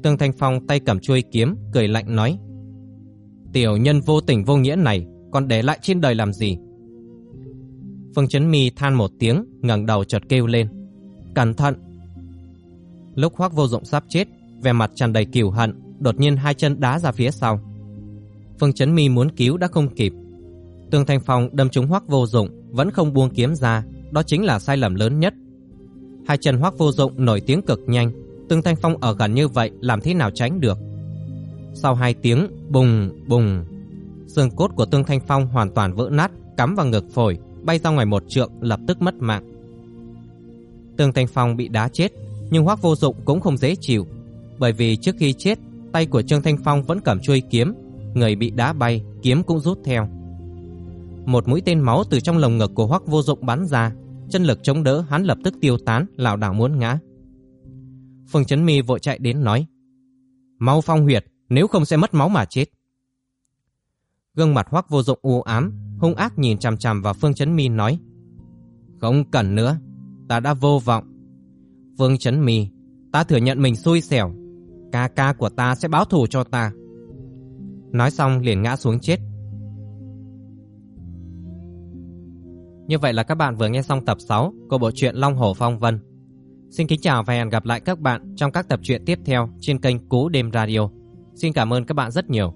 Tương Thanh Phong tay cầm chuôi kiếm, cười lạnh nói. Tiểu nhân vô tình vô nghĩa này, còn để lại trên đời làm gì? Phương Chấn Mi than một tiếng, ngẩng đầu chợt kêu lên. Cẩn thận! Lúc Hoắc Vô Dụng sắp chết, vẻ mặt tràn đầy kiều hận, đột nhiên hai chân đá ra phía sau. Phương Chấn Mi muốn cứu đã không kịp. Tương Thanh Phong đâm trúng Hoắc Vô Dụng, vẫn không buông kiếm ra, đó chính là sai lầm lớn nhất. Hai chân Hoắc Vô Dụng nổi tiếng cực nhanh, Tương Thanh Phong ở gần như vậy làm thế nào tránh được? Sau hai tiếng bùng bùng, xương cốt của Tương Thanh Phong hoàn toàn vỡ nát, cắm vào ngực phổi, bay ra ngoài một trượng, lập tức mất mạng. Tương Thanh Phong bị đá chết, nhưng Hoắc Vô Dụng cũng không dễ chịu, bởi vì trước khi chết, tay của Trương Thanh Phong vẫn cầm chuôi kiếm, người bị đá bay, kiếm cũng rút theo. Một mũi tên máu từ trong lồng ngực của Hoắc Vô Dụng bắn ra, chân lực chống đỡ hắn lập tức tiêu tán, lảo đảo muốn ngã. Phương Chấn Mi vội chạy đến nói: "Mau phong huyệt, nếu không sẽ mất máu mà chết." Gương mặt Hoắc Vô Dụng u ám, hung ác nhìn chằm chằm vào Phương Chấn Mi nói: "Không cần nữa, ta đã vô vọng." Phương Chấn Mi, ta thừa nhận mình xui xẻo, ca ca của ta sẽ báo thù cho ta. Nói xong liền ngã xuống chết. Như vậy là các bạn vừa nghe xong tập 6 của bộ truyện Long Hổ Phong Vân. Xin kính chào và hẹn gặp lại các bạn trong các tập truyện tiếp theo trên kênh Cú Đêm Radio. Xin cảm ơn các bạn rất nhiều.